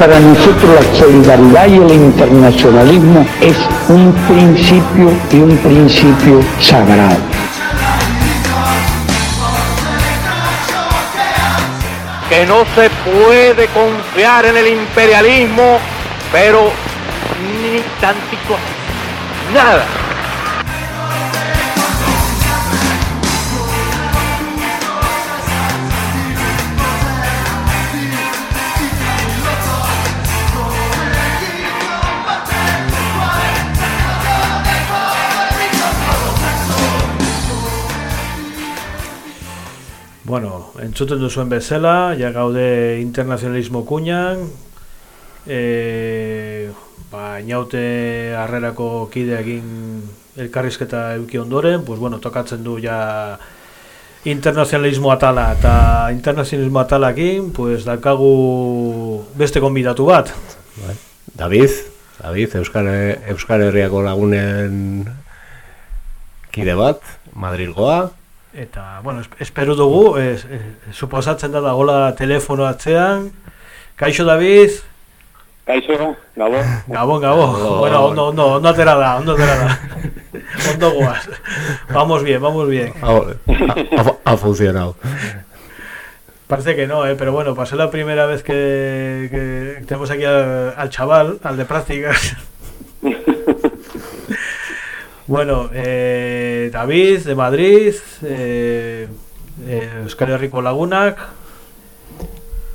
para nosotros la solidaridad y el internacionalismo es un principio y un principio sagrado. Que no se puede confiar en el imperialismo, pero ni tantito nada. Entzuten duzuen bezala, ja gaude internazionalismo kuñan, e, ba, inaute harrerako kide egin elkarrizketa euki ondoren, pues bueno, tokatzen du ja internazionalismo atala, eta internazionalismo atalakin, pues daukagu beste konbidatu bat. Bai. David, David, Euskal, Euskal Herriako lagunen kide bat, Madrilgoa, Eta, bueno, es- espero dugu, es, es, suposatzen da dagola telefono atzean. Kaixo David, Kaixo, *laughs* Gabon. Gabon, Gabon. Bueno, ondo, ondo, ondo atera da, ondo atera da. Ondo goaz. Vamos bien, vamos bien. ha, ha- ha funcionado. Parece que no, ¿eh? pero bueno, pasé la primera vez que, que tenemos aquí al, al chaval, al de prácticas. *laughs* bueno, eh, David de Madrid, eh, eh, Euskal Herriko Lagunak.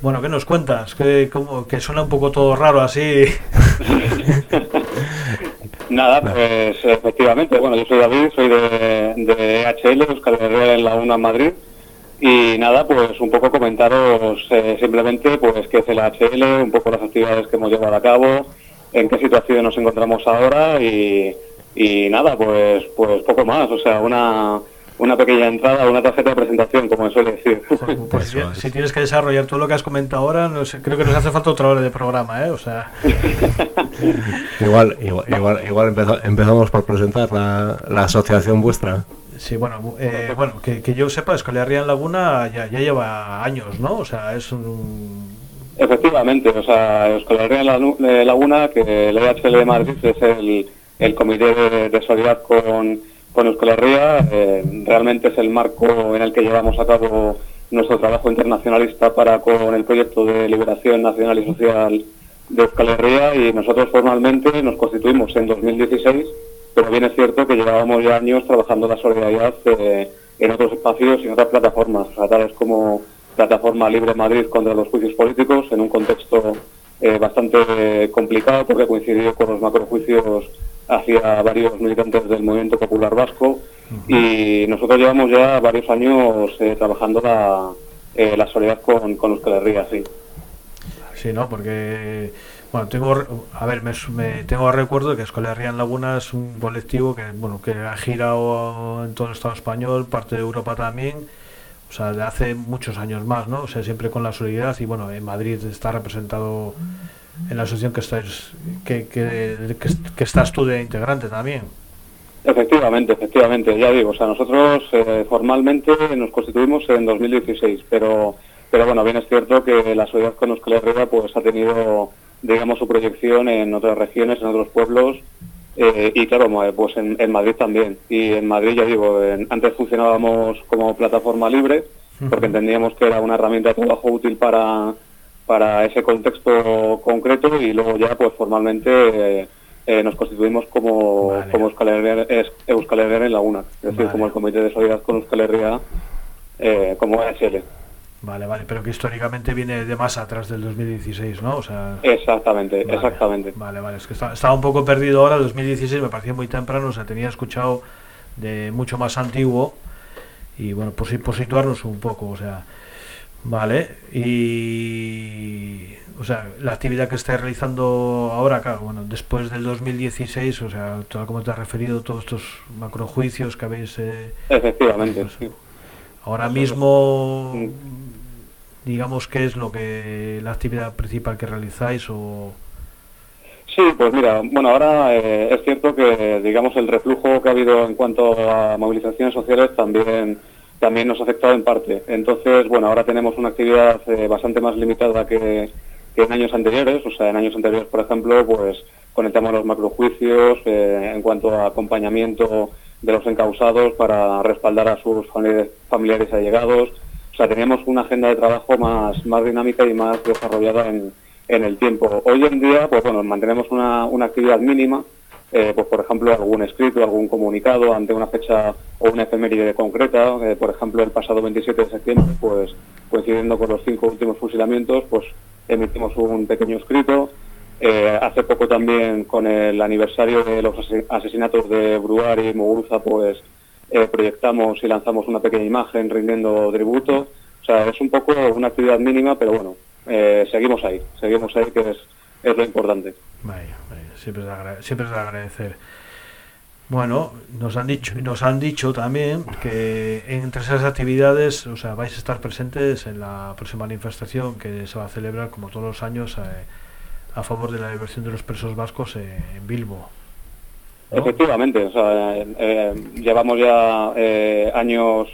Bueno, ¿qué nos cuentas? Que, como, que suena un poco todo raro así. *laughs* Nada, pues efectivamente, bueno, yo soy David, soy de, de EHL, Euskal Herria en la UNA Madrid, y nada, pues un poco comentaros eh, simplemente pues qué es el EHL, un poco las actividades que hemos llevado a cabo, en qué situación nos encontramos ahora y, y nada, pues pues poco más, o sea, una, una pequeña entrada, una tarjeta de presentación, como se suele decir. Pues *laughs* si, si tienes que desarrollar todo lo que has comentado ahora, no sé, creo que nos hace falta otra hora de programa, ¿eh? O sea, *laughs* Igual, igual, igual, igual empeza- empezamos por presentar la, la asociación vuestra. sí, bueno, eh, bueno que, que yo sepa, Euskal Herria en Laguna ya, ya lleva años, ¿no? O sea, es un... Efectivamente, o sea, Euskal Herria en eh, Laguna, que el EHL de Madrid es el, el comité de, de solidaridad con, con Euskal Herria, eh, realmente es el marco en el que llevamos a cabo nuestro trabajo internacionalista para con el proyecto de liberación nacional y social de Euskal Herria y nosotros formalmente nos constituimos en 2016, pero bien es cierto que llevábamos ya años trabajando la solidaridad eh, en otros espacios y en otras plataformas, tales como Plataforma Libre Madrid contra los juicios políticos, en un contexto eh, bastante complicado porque coincidió con los macrojuicios hacia varios militantes del movimiento popular vasco y nosotros llevamos ya varios años eh, trabajando la, eh, la solidaridad con, con Euskal Herria, sí. Sí, ¿no? Porque, bueno, tengo, a ver, me, me- tengo recuerdo de que Euskal Herria en Laguna es un colectivo que, bueno, que ha girado en todo el Estado español, parte de Europa también, o sea, de hace muchos años más, ¿no? O sea, siempre con la solidaridad y, bueno, en Madrid está representado en la asociación que estás, que, que, que, que estás tú de integrante también. Efectivamente, efectivamente, ya digo, o sea, nosotros eh, formalmente nos constituimos en 2016, pero, pero bueno, bien es cierto que la sociedad con Euskal Herria pues ha tenido, digamos, su proyección en otras regiones, en otros pueblos, eh, y claro, pues en, en Madrid también. Y en Madrid, ya digo, en- antes funcionábamos como plataforma libre, porque entendíamos que era una herramienta de trabajo útil para, para ese contexto concreto y luego ya pues formalmente eh, eh, nos constituimos como, como Euskal Herria, es- Euskal Herria en Laguna, es decir, Vale. como el Comité de Solidaridad con Euskal Herria, eh, como ESL. Vale, vale, pero que históricamente viene de más atrás del 2016, ¿no? O sea, Exactamente, Vale. exactamente. Vale, vale, es que esta- estaba un poco perdido ahora, 2016 me parecía muy temprano, o sea, tenía escuchado de mucho más antiguo y bueno, por, por situarnos un poco, o sea, vale, y o sea, la actividad que estáis realizando ahora, claro, bueno, después del 2016, o sea, tal como te has referido, todos estos macrojuicios que habéis... eh, Efectivamente, sí. ahora mismo, digamos, ¿qué es lo que la actividad principal que realizáis o...? Sí, pues mira, bueno, ahora eh, es cierto que, digamos, el reflujo que ha habido en cuanto a movilizaciones sociales también, también nos ha afectado en parte. Entonces, bueno, ahora tenemos una actividad eh, bastante más limitada que, en años anteriores. O sea, en años anteriores, por ejemplo, pues conectamos los macrojuicios eh, en cuanto a acompañamiento de los encausados para respaldar a sus familiares, familiares allegados, O sea, teníamos una agenda de trabajo más, más dinámica y más desarrollada en, en el tiempo. Hoy en día, pues bueno, mantenemos una, una actividad mínima, eh, pues por ejemplo algún escrito, algún comunicado ante una fecha o una efeméride concreta. Eh, por ejemplo, el pasado 27 de septiembre, pues coincidiendo con los cinco últimos fusilamientos, pues emitimos un pequeño escrito. Eh, hace poco también con el aniversario de los ase- asesinatos de Bruar y Muguruza, pues proyectamos y lanzamos una pequeña imagen rindiendo tributo. O sea, es un poco una actividad mínima, pero bueno, seguimos ahí, seguimos ahí, que es, es lo importante. Siempre es de, agra- siempre es de agradecer. Bueno, nos han dicho nos han dicho también que entre esas actividades, o sea, vais a estar presentes en la próxima manifestación que se va a celebrar como todos los años eh, a favor de la diversión de los presos vascos eh, en Bilbo. Efectivamente, o sea, eh, llevamos ya años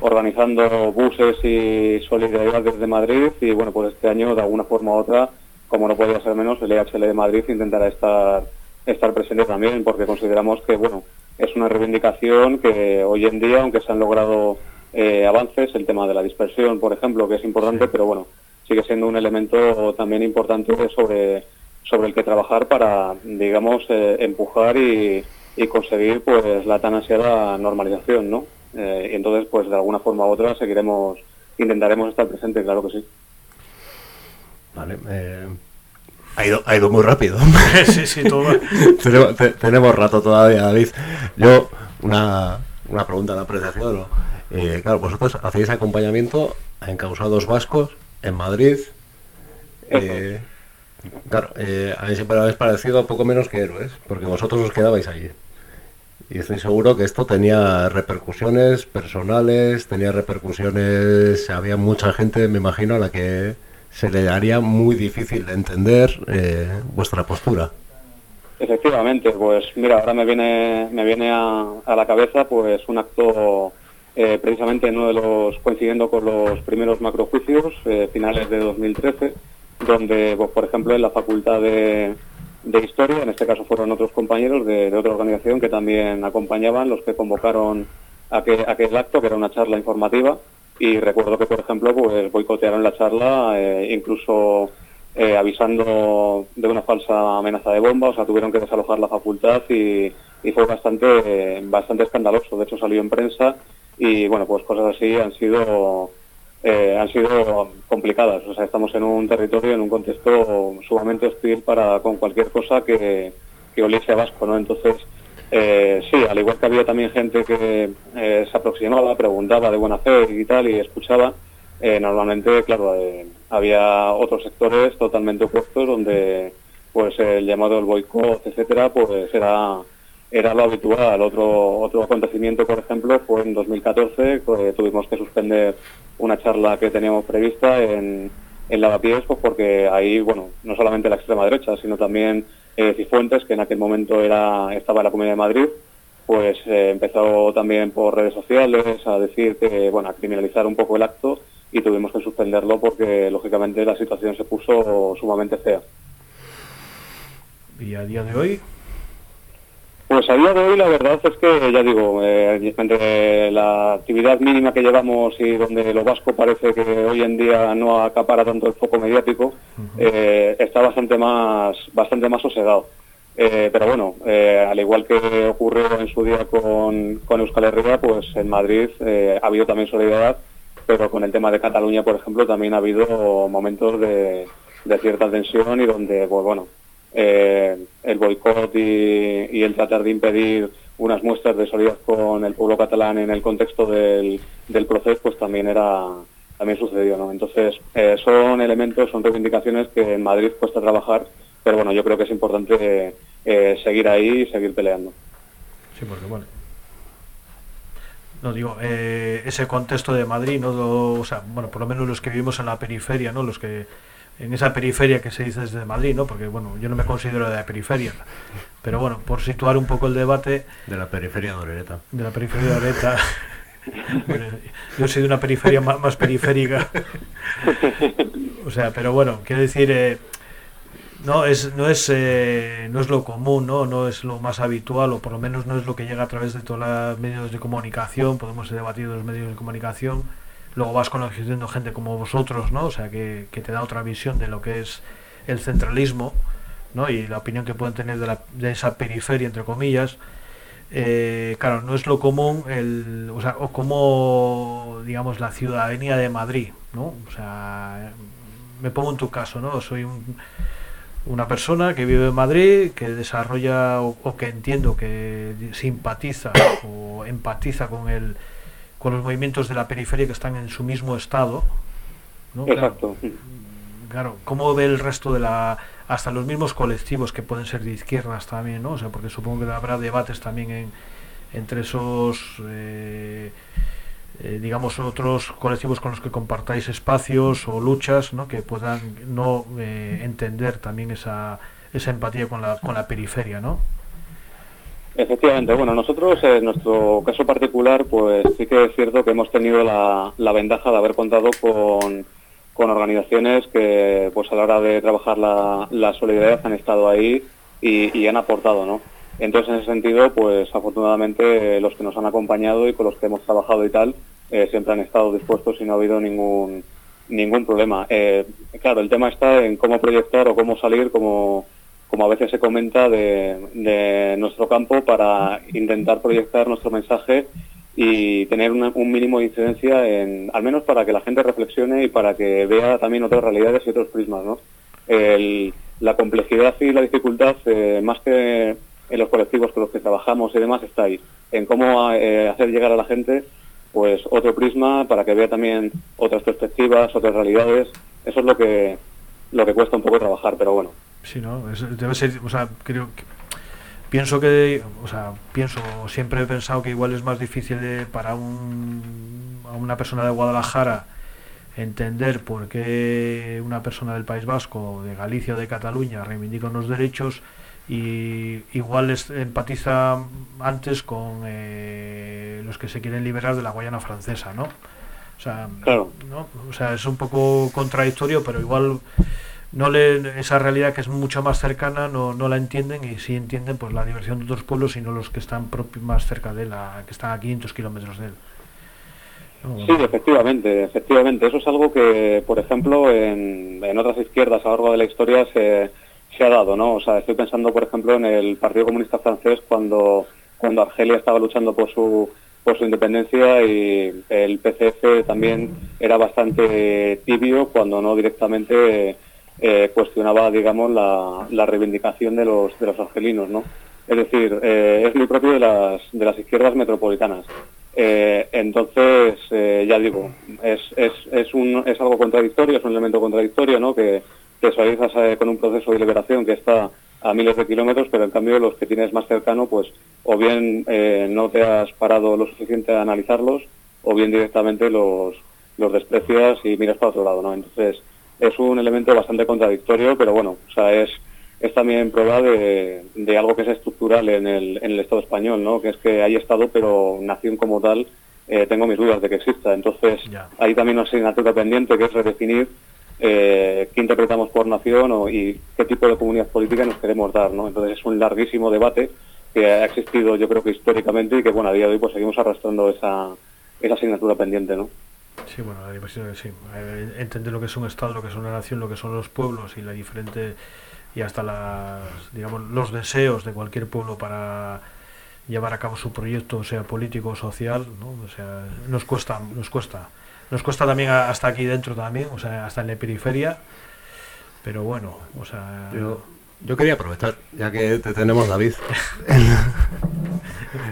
organizando buses y solidaridad desde Madrid y bueno, pues este año de alguna forma u otra, como no podía ser menos, el EHL de Madrid intentará estar, estar presente también porque consideramos que bueno, es una reivindicación que hoy en día, aunque se han logrado eh, avances, el tema de la dispersión, por ejemplo, que es importante, pero bueno, sigue siendo un elemento también importante sobre sobre el que trabajar para, digamos, eh, empujar y, y conseguir pues la tan ansiada normalización, ¿no? Eh, y entonces, pues de alguna forma u otra seguiremos, intentaremos estar presentes, claro que sí. Vale, eh, ha, ido, ha ido muy rápido. *laughs* *laughs* Sí, sí, todo. tenemos, te- tenemos rato todavía, David. Yo, una, una pregunta, una apreciación. ¿no? Eh, claro, vosotros hacéis acompañamiento a encausados vascos en Madrid. Eh, claro, eh, a mí siempre habéis parecido poco menos que héroes, porque vosotros os quedabais allí. Y estoy seguro que esto tenía repercusiones personales, tenía repercusiones, había mucha gente, me imagino, a la que se le haría muy difícil de entender eh, vuestra postura. Efectivamente, pues mira, ahora me viene, me viene a, a la cabeza pues un acto eh, precisamente en uno de los, coincidiendo con los primeros macrojuicios, eh, finales de 2013, donde, pues, por ejemplo, en la Facultad de, de Historia, en este caso fueron otros compañeros de, de otra organización que también acompañaban, los que convocaron aquel, aquel acto, que era una charla informativa, y recuerdo que, por ejemplo, pues boicotearon la charla, eh, incluso eh, avisando de una falsa amenaza de bomba, o sea, tuvieron que desalojar la facultad y, fue bastante, bastante escandaloso. De hecho, salió en prensa y, bueno, pues cosas así han sido, eh, han sido complicadas. O sea, estamos en un territorio, en un contexto sumamente hostil para con cualquier cosa que, que oliese a vasco, ¿no? Entonces, eh, sí, al igual que había también gente que eh, se aproximaba, preguntaba de buena fe y tal, y escuchaba, eh, normalmente, claro, eh, había otros sectores totalmente opuestos donde pues el llamado el boicot, etcétera, pues era era lo habitual. Otro otro acontecimiento, por ejemplo, fue en 2014, que tuvimos que suspender una charla que teníamos prevista en, en Lavapiés, pues porque ahí, bueno, no solamente la extrema derecha, sino también eh, Cifuentes, que en aquel momento era estaba en la Comunidad de Madrid, pues eh, empezó también por redes sociales a decir que, bueno, a criminalizar un poco el acto y tuvimos que suspenderlo porque, lógicamente, la situación se puso sumamente fea. Y a día de hoy, Pues a día de hoy la verdad es que, ya digo, eh, entre la actividad mínima que llevamos y donde lo vasco parece que hoy en día no acapara tanto el foco mediático, eh, está bastante más, bastante más sosegado. Eh, pero bueno, al igual que ocurrió en su día con, con Euskal Herria, pues en Madrid ha habido también solidaridad, pero con el tema de Cataluña, por ejemplo, también ha habido momentos de, de cierta tensión y donde, pues bueno, eh, el boicot y, el tratar de impedir unas muestras de solidaridad con el pueblo catalán en el contexto del, del proceso, pues también era también sucedió, ¿no? Entonces eh, son elementos, son reivindicaciones que en Madrid cuesta trabajar, pero bueno, yo creo que es importante eh, seguir ahí y seguir peleando. Sí, porque bueno. No digo, ese contexto de Madrid, ¿no? O sea, bueno, por lo menos los que vivimos en la periferia, ¿no? Los que en esa periferia que se dice desde Madrid, ¿no? Porque bueno, yo no me considero de la periferia. Pero bueno, por situar un poco el debate De la periferia de Orereta. de la periferia de. *laughs* Bueno, yo soy de una periferia más, periférica. O sea, pero bueno, quiero decir, eh, no es no es eh, no es lo común, ¿no? No es lo más habitual o por lo menos no es lo que llega a través de todos los medios de comunicación, podemos debatir de los medios de comunicación, luego vas conociendo gente como vosotros, ¿no? O sea, que, que te da otra visión de lo que es el centralismo, ¿no? Y la opinión que pueden tener de, la- de esa periferia, entre comillas. Eh, claro, no es lo común, el, o sea, o como, digamos, la ciudadanía de Madrid, ¿no? O sea, me pongo en tu caso, ¿no? Soy un, una persona que vive en Madrid, que desarrolla o, o que entiendo que simpatiza o empatiza con el con los movimientos de la periferia que están en su mismo estado, ¿no? Claro, Exacto. Claro, ¿cómo ve el resto de la... hasta los mismos colectivos que pueden ser de izquierdas también, ¿no? O sea, porque supongo que habrá debates también en, entre esos, eh, eh, digamos, otros colectivos con los que compartáis espacios o luchas, ¿no? Que puedan no eh, entender también esa, esa empatía con la, con la periferia, ¿no? Efectivamente, bueno, nosotros en nuestro caso particular, pues sí que es cierto que hemos tenido la, la ventaja de haber contado con, con organizaciones que, pues a la hora de trabajar la, la solidaridad han estado ahí y, y han aportado, ¿no? Entonces, en ese sentido, pues afortunadamente eh, los que nos han acompañado y con los que hemos trabajado y tal, eh, siempre han estado dispuestos y no ha habido ningún ningún problema. Eh, claro, el tema está en cómo proyectar o cómo salir, como, como a veces se comenta, de, nuestro campo para intentar proyectar nuestro mensaje y tener un mínimo de incidencia, en, al menos para que la gente reflexione y para que vea también otras realidades y otros prismas. ¿no? La complejidad y la dificultad, eh, más que en los colectivos con los que trabajamos y demás, está ahí, en cómo eh, hacer llegar a la gente pues otro prisma para que vea también otras perspectivas, otras realidades. Eso es lo que lo que cuesta un poco trabajar, pero bueno. Sí, ¿no? Es- debe ser, o sea, creo que pienso que, o sea, pienso, siempre he pensado que igual es más difícil de- para un, a una persona de Guadalajara entender por qué una persona del País Vasco, de Galicia o de Cataluña reivindica unos derechos y igual es- empatiza antes con eh, los que se quieren liberar de la Guayana francesa, ¿no? O sea, Claro. ¿no? O sea, es un poco contradictorio, pero igual no le, esa realidad que es mucho más cercana no, no la entienden y sí entienden pues la diversión de otros pueblos y no los que están más cerca de él, a- que están a 500 kilómetros de él. Sí, efectivamente, efectivamente. Eso es algo que, por ejemplo, en, en otras izquierdas a lo largo de la historia se, se ha dado, ¿no? O sea, estoy pensando, por ejemplo, en el Partido Comunista Francés cuando, cuando Argelia estaba luchando por su por su independencia y el PCF también era bastante tibio cuando no directamente eh, cuestionaba, digamos, la, la reivindicación de los, de los argelinos, ¿no? Es decir, eh, es muy propio de las, de las izquierdas metropolitanas. Eh, entonces, ya digo, es, es, es, un, es algo contradictorio, es un elemento contradictorio, ¿no? Que te solidizas con un proceso de liberación que está a miles de kilómetros, pero en cambio los que tienes más cercano, pues o bien no te has parado lo suficiente a analizarlos, o bien directamente los, los desprecias y miras para otro lado, ¿no? Entonces, es un elemento bastante contradictorio, pero bueno, o sea, es, es también prueba de, de algo que es estructural en el, en el Estado español, ¿no? Que es que hay Estado, pero nación como tal, eh, tengo mis dudas de que exista. Entonces, hay también una asignatura pendiente que es redefinir eh, qué interpretamos por nación o, y qué tipo de comunidad política nos queremos dar, ¿no? Entonces, es un larguísimo debate que ha existido, yo creo que históricamente, y que, bueno, a día de hoy pues seguimos arrastrando esa, esa asignatura pendiente, ¿no? Sí, bueno, la diversidad, sí. Eh, entender lo que es un Estado, lo que es una nación, lo que son los pueblos y la diferente y hasta las, digamos, los deseos de cualquier pueblo para llevar a cabo su proyecto, sea político o social, ¿no? O sea, nos cuesta, nos cuesta. Nos cuesta también hasta aquí dentro también, o sea, hasta en la periferia. Pero bueno, o sea, yo quería aprovechar, ya que te tenemos, David. *laughs*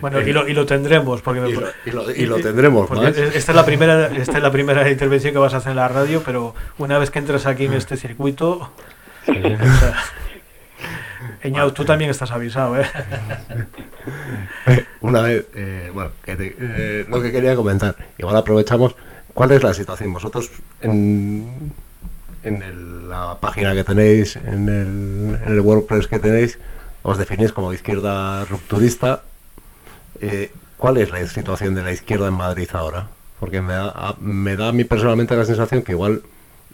Bueno, y lo, y lo tendremos, porque Y lo- y lo- y lo tendremos más. Esta es la primera, esta es la primera intervención que vas a hacer en la radio, pero una vez que entres aquí en este circuito, *laughs* o sea, Eñau, tú también estás avisado, *laughs* ¿eh? Una vez, eh, bueno, que te- eh, lo que quería comentar, igual aprovechamos, ¿cuál es la situación? Vosotros en, en el- la página que tenéis, en el, en el WordPress que tenéis, os definís como izquierda rupturista. Eh, ¿Cuál es la situación de la izquierda en Madrid ahora? Porque me da, me da a mí personalmente la sensación que igual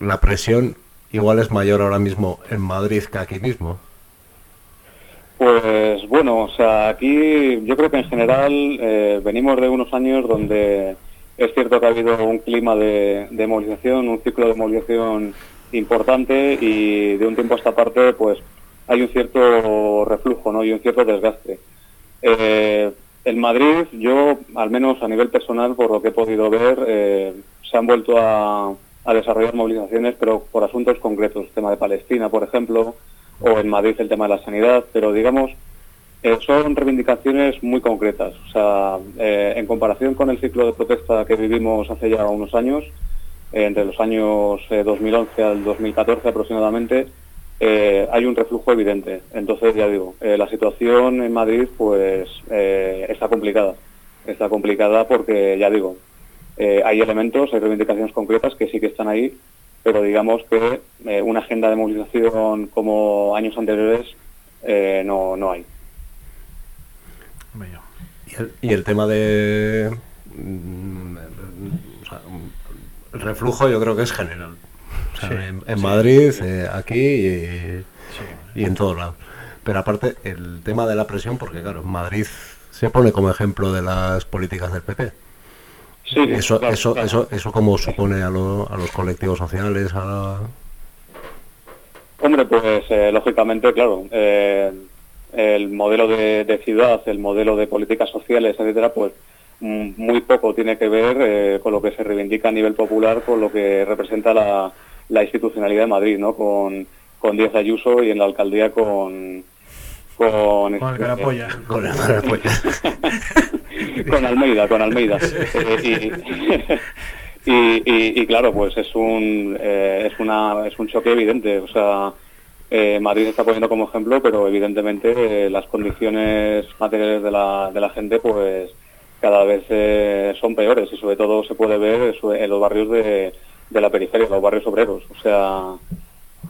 la presión igual es mayor ahora mismo en Madrid que aquí mismo. Pues bueno, o sea, aquí yo creo que en general eh, venimos de unos años donde es cierto que ha habido un clima de, de movilización, un ciclo de movilización importante y de un tiempo a esta parte pues hay un cierto reflujo ¿no? y un cierto desgaste. Eh, en Madrid, yo, al menos a nivel personal, por lo que he podido ver, eh, se han vuelto a, desarrollar movilizaciones, pero por asuntos concretos, el tema de Palestina, por ejemplo, o en Madrid el tema de la sanidad, pero digamos, eh, son reivindicaciones muy concretas. O sea, eh, en comparación con el ciclo de protesta que vivimos hace ya unos años, entre los años eh, 2011 al 2014 aproximadamente, eh, hay un reflujo evidente. Entonces, ya digo, eh, la situación en Madrid pues eh, está complicada. Está complicada porque, ya digo, eh, hay elementos, hay reivindicaciones concretas que sí que están ahí, pero digamos que eh, una agenda de movilización como años anteriores eh, no, no hay. Y el, y el tema de... el reflujo yo creo que es general. O sea, Sí, en, en sí. Madrid, eh, aquí y, y en todos lados. Pero aparte, el tema de la presión, porque claro, Madrid se pone como ejemplo de las políticas del PP. Sí, eso, claro, eso, claro. eso, eso como supone a, lo- a los colectivos sociales, a la- Hombre, pues eh, lógicamente, claro, eh, el modelo de, de ciudad, el modelo de políticas sociales, etcétera, pues muy poco tiene que ver eh, con lo que se reivindica a nivel popular, con lo que representa la, la institucionalidad de Madrid, ¿no? Con, con Díaz Ayuso y en la alcaldía con... Con, Con el Carapolla. Con el Carapolla. *laughs* con Almeida, con Almeida. Eh, y, *laughs* y, y- y claro, pues es un eh, es una es un choque evidente. O sea, eh, Madrid se está poniendo como ejemplo, pero evidentemente eh, las condiciones materiales de la, de la gente, pues cada vez eh, son peores y sobre todo se puede ver en los barrios de, de la periferia, los barrios obreros. O sea,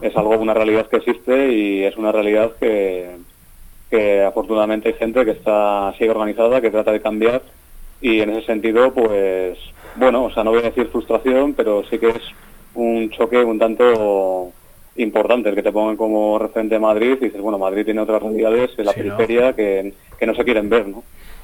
es algo, una realidad que existe y es una realidad que, que afortunadamente hay gente que está sigue organizada, que trata de cambiar y en ese sentido, pues, bueno, o sea, no voy a decir frustración, pero sí que es un choque un tanto importante el que te pongan como referente de Madrid y dices, bueno, Madrid tiene otras realidades en la Sí, ¿no? periferia que, que no se quieren ver, ¿no?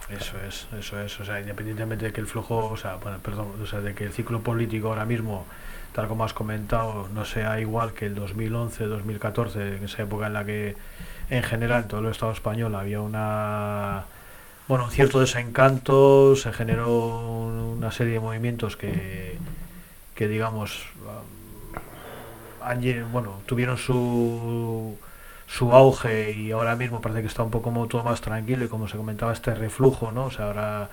Eso es, eso es, o sea, independientemente de que el flujo, o sea, bueno, perdón, o sea, de que el ciclo político ahora mismo, tal como has comentado, no sea igual que el 2011, 2014, en esa época en la que en general en todo el Estado español había una, bueno, cierto desencanto, se generó un- una serie de movimientos que, que digamos, lle- bueno, tuvieron su su auge y ahora mismo parece que está un poco como todo más tranquilo y como se comentaba este reflujo, ¿no? O sea, ahora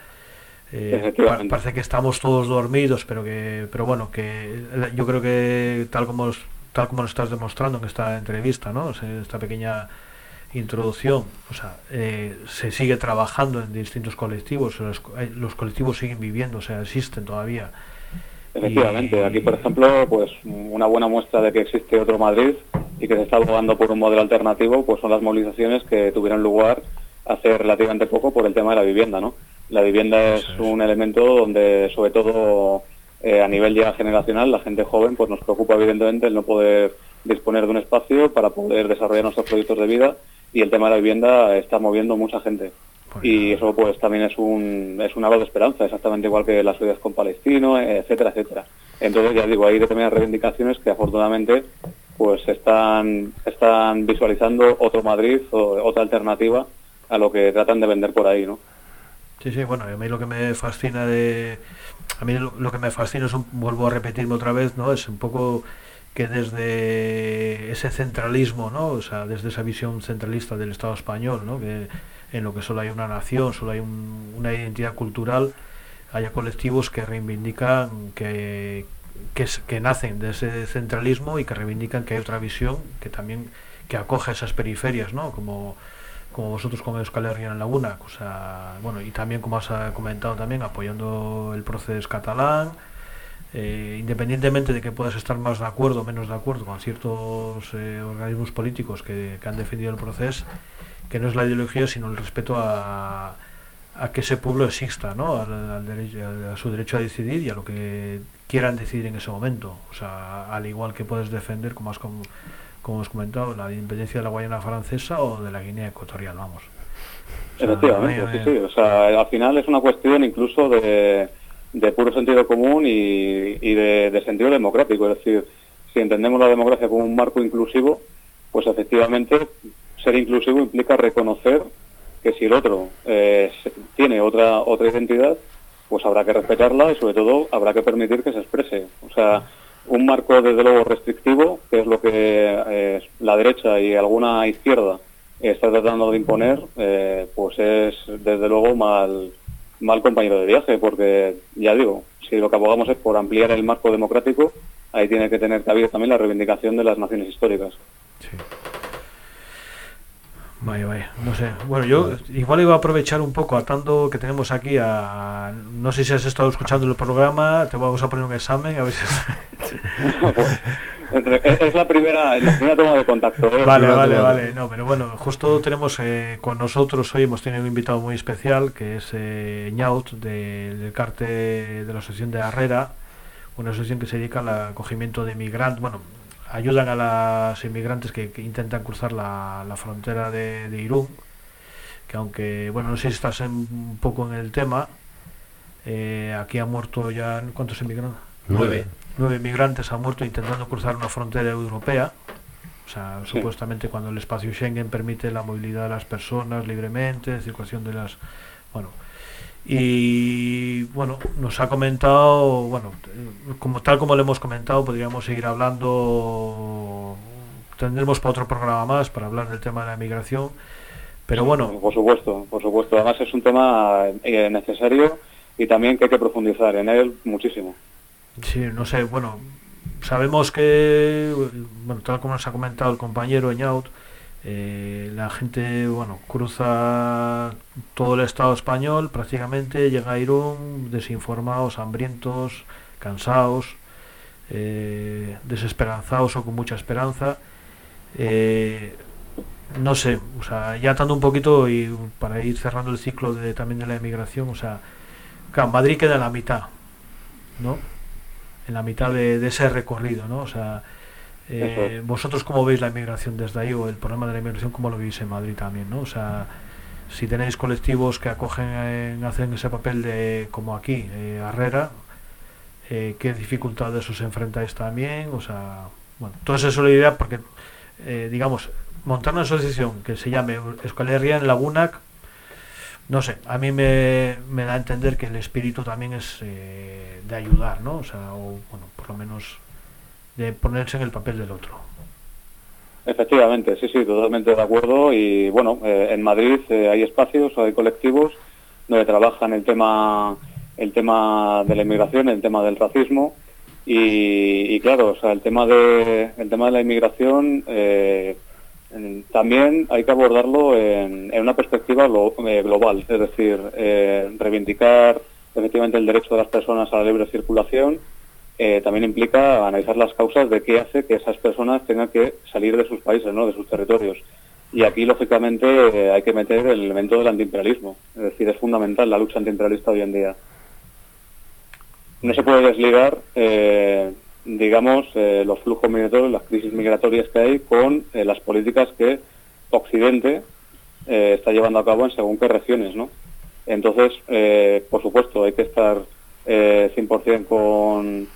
eh, pa- parece que estamos todos dormidos, pero que pero bueno, que eh, yo creo que tal como tal como lo estás demostrando en esta entrevista, ¿no? O sea, esta pequeña introducción, o sea, eh, se sigue trabajando en distintos colectivos, los, eh, los colectivos siguen viviendo, o sea, existen todavía. Efectivamente, aquí por ejemplo, pues una buena muestra de que existe otro Madrid y que se está abogando por un modelo alternativo, pues son las movilizaciones que tuvieron lugar hace relativamente poco por el tema de la vivienda, ¿no? La vivienda es un elemento donde, sobre todo eh, a nivel ya generacional, la gente joven, pues nos preocupa evidentemente el no poder disponer de un espacio para poder desarrollar nuestros proyectos de vida y el tema de la vivienda está moviendo mucha gente. Y eso pues también es un, es un halo de esperanza, exactamente igual que las sociedades con Palestino, etcétera, etcétera. Entonces ya digo, hay determinadas reivindicaciones que afortunadamente pues están, están visualizando otro Madrid o otra alternativa a lo que tratan de vender por ahí, ¿no? Sí, sí, bueno, a mí lo que me fascina de... A mí lo, lo que me fascina es, un, vuelvo a repetirme otra vez, ¿no? Es un poco que desde ese centralismo, ¿no? O sea, desde esa visión centralista del Estado español, ¿no? Que en lo que solo hay una nación, solo hay un- una identidad cultural, haya colectivos que reivindican que, que, nacen de ese centralismo y que reivindican que hay otra visión que también que acoge esas periferias, ¿no? Como, como vosotros con Euskal Herria en Laguna, o sea, bueno, y también como has comentado también, apoyando el proceso catalán, eh, independientemente de que puedas estar más de acuerdo o menos de acuerdo con ciertos eh, organismos políticos que, que han defendido el proceso, que no es la ideología, sino el respeto a, a que ese pueblo exista, ¿no? Al, al derecho, a su derecho a decidir y a lo que quieran decidir en ese momento. O sea, al igual que puedes defender, como has, com- como has comentado, la independencia de la Guayana francesa o de la Guinea ecuatorial, vamos. O sea, Efectivamente, sí, sí. O sea, al final es una cuestión incluso de, de puro sentido común y, y de, de sentido democrático. Es decir, si entendemos la democracia como un marco inclusivo, pues efectivamente ser inclusivo implica reconocer que si el otro eh, tiene otra otra identidad, pues habrá que respetarla y sobre todo habrá que permitir que se exprese. O sea, un marco desde luego restrictivo, que es lo que eh, la derecha y alguna izquierda está tratando de imponer, eh, pues es desde luego mal, mal compañero de viaje, porque ya digo, si lo que abogamos es por ampliar el marco democrático, ahí tiene que tener cabida también la reivindicación de las naciones históricas. Vaya, vaya, no sé. Bueno, yo igual iba a aprovechar un poco, atando que tenemos aquí a... No sé si has estado escuchando el programa, te vamos a poner un examen, a ver si... *laughs* Es la primera, la primera toma de contacto. ¿eh? Vale, vale, vale. No, pero bueno, justo tenemos eh, con nosotros hoy hemos tenido un invitado muy especial que es eh, Ñaut de- del CARTE de la Asociación de Herrera, una asociación que se dedica al acogimiento de migrantes, bueno, ayudan a las inmigrantes que, que intentan cruzar la, la frontera de, de Irún, que aunque, bueno, no sé si estás en- un poco en el tema, eh, aquí han muerto ya, ¿cuántos inmigrantes? Nueve. Nueve inmigrantes han muerto intentando cruzar una frontera europea. O sea, Sí. supuestamente cuando el espacio Schengen permite la movilidad de las personas libremente, circulación de las... Bueno, y bueno, nos ha comentado, bueno, como tal como le hemos comentado, podríamos seguir hablando, tendremos para otro programa más para hablar del tema de la migración, pero bueno, Por supuesto, por supuesto. Además es un tema eh, necesario y también que hay que profundizar en él muchísimo. Sí, no sé, bueno, sabemos que, bueno, tal como nos ha comentado el compañero Eñaut, eh, la gente, bueno, cruza todo el Estado español prácticamente, llega a Irún desinformados, hambrientos, cansados, eh, desesperanzados o con mucha esperanza. Eh, no sé, o sea, ya atando un poquito y para ir cerrando el ciclo de, también de la emigración, o sea, Madrid queda en la mitad, ¿no? En la mitad de, de ese recorrido, ¿no? O sea, eh, vosotros cómo veis la inmigración desde ahí o el problema de la inmigración, cómo lo veis en Madrid también, ¿no? O sea, si tenéis colectivos que acogen, en- hacen ese papel de, como aquí, eh, Herrera, eh, ¿qué dificultades os enfrentáis también? O sea, bueno, todo eso es la idea porque, eh, digamos, montar una asociación que se llame Escolería en Lagunac, no sé, a mí me, me da a entender que el espíritu también es eh, de ayudar, ¿no? O sea, o, bueno, por lo menos de ponerse en el papel del otro. Efectivamente, sí, sí, totalmente de acuerdo. Y bueno, eh, en Madrid eh, hay espacios, hay colectivos donde trabajan el tema, el tema de la inmigración, el tema del racismo. Y, claro, el tema de, el tema de la inmigración eh, también hay que abordarlo en, una perspectiva glo- global, es decir, reivindicar efectivamente el derecho de las personas a la libre circulación eh, también implica analizar las causas de qué hace que esas personas tengan que salir de sus países, ¿no? de sus territorios. Y aquí, lógicamente, eh, hay que meter el elemento del antiimperialismo. Es decir, es fundamental la lucha antiimperialista hoy en día. No se puede desligar, eh, digamos, los flujos migratorios, las crisis migratorias que hay con las políticas que Occidente está llevando a cabo en según qué regiones, ¿no? Entonces, por supuesto, hay que estar eh, 100% con,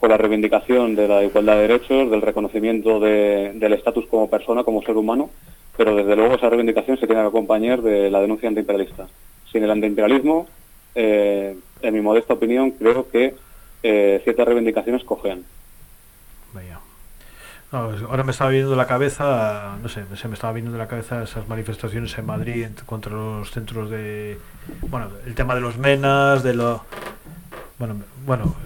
con la reivindicación de la igualdad de derechos, del reconocimiento de- del estatus como persona, como ser humano, pero desde luego esa reivindicación se tiene que acompañar de la denuncia antiimperialista. Sin el antiimperialismo, eh, en mi modesta opinión, creo que eh, ciertas reivindicaciones cojean. No, es- ahora me estaba viniendo la cabeza, no sé, se me estaba viniendo la cabeza esas manifestaciones en Madrid contra los centros de, bueno, el tema de los menas, de lo, bueno, bueno,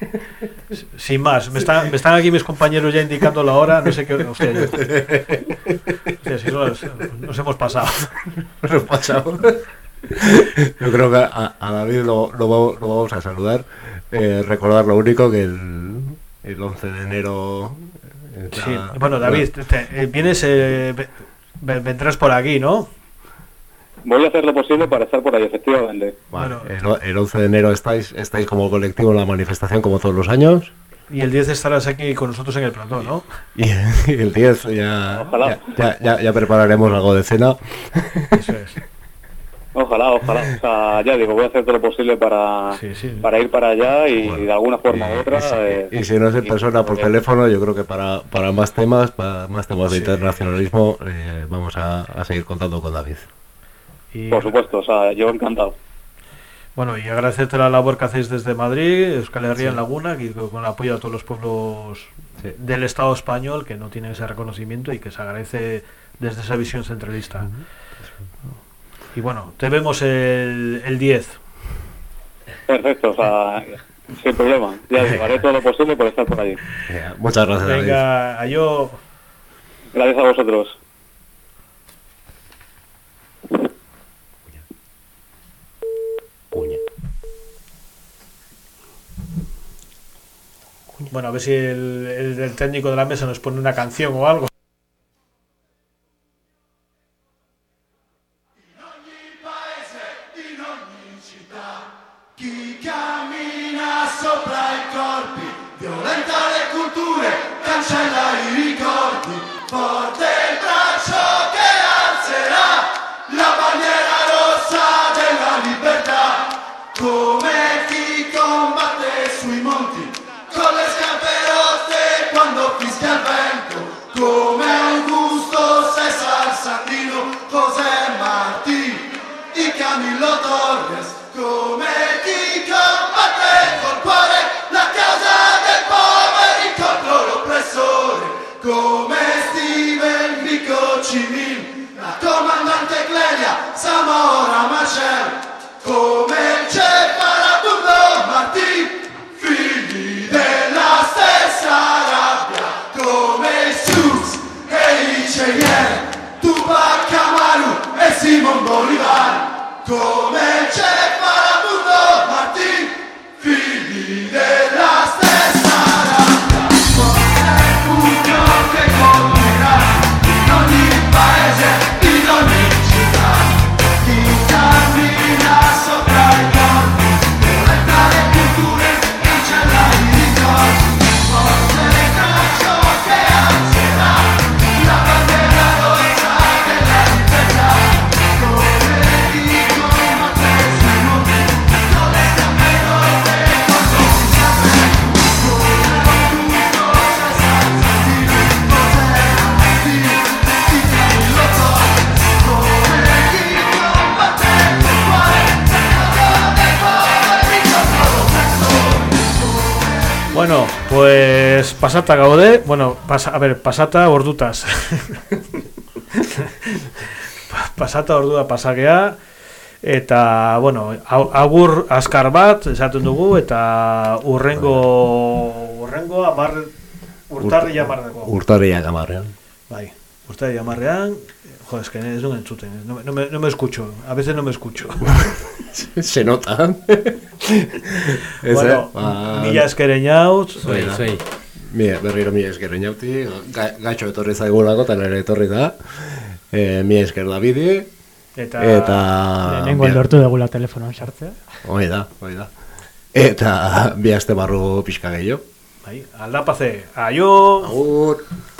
*laughs* sin más, me están, me están aquí mis compañeros ya indicando la hora, no sé qué, hostia, yo- hostia, si son las- nos hemos pasado. *laughs* Nos hemos pasado. Yo creo que a, a David lo, lo va- lo vamos a saludar. Eh, recordar lo único que el, el 11 de enero. eh, Sí, bueno, David, te- eh, vienes, eh, ve- ve- vendrás por aquí, ¿no? Voy a hacer lo posible para estar por ahí, efectivamente. Vale, el, el 11 de enero estáis, estáis como colectivo en la manifestación como todos los años. Y el 10 estarás aquí con nosotros en el plató, ¿no? Y, *laughs* y el 10 ya, Ojalá. ya, ya, prepararemos algo de cena. Eso es. Ojalá, ojalá. O sea, ya digo, voy a hacer todo lo posible para, para ir para allá y, de alguna forma u otra. eh, Y si no es en persona, por teléfono, yo creo que para, para más temas, para más temas de Sí. internacionalismo, eh, vamos a, a seguir contando con David. Y, Por supuesto, o sea, yo encantado. Bueno, y agradecerte la labor que hacéis desde Madrid, Euskal Herria Sí. en Laguna, que con el apoyo a todos los pueblos Sí. del Estado español que no tienen ese reconocimiento y que se agradece desde esa visión centralista. Y bueno, te vemos el, el 10. Perfecto, o sea, sin problema. Ya digo, haré todo lo posible por estar por allí. Muchas gracias. Venga, a yo. Gracias a vosotros. Bueno, a ver si el, el- técnico de la mesa nos pone una canción o algo. marchando. Pues pasata gaude, bueno, pasa, a ver, pasata ordutas. *laughs* pasata ordua pasagea eta bueno, agur azkar bat esaten dugu eta urrengo urrengo 10 urtarrilla 10 dago. Urtarrilla 10 Bai, urtarrilla 10 Joder, es que es un enchute. No, no, me, no me escucho. A veces no me escucho. *laughs* Se nota. *laughs* bueno, ah, mila eskereñaut. Soy, soy. Mira, berriro mila eskereñauti. Gacho etorri zaigulako, tan ere etorri da. Eh, mila esker Davidi. Eta... eta Nengo endortu degula telefonoan sartzea. Hoi da, hoi da. Eta bihazte barru pixka gehiago. Bai, aldapaze. Aio! Agur! Agur!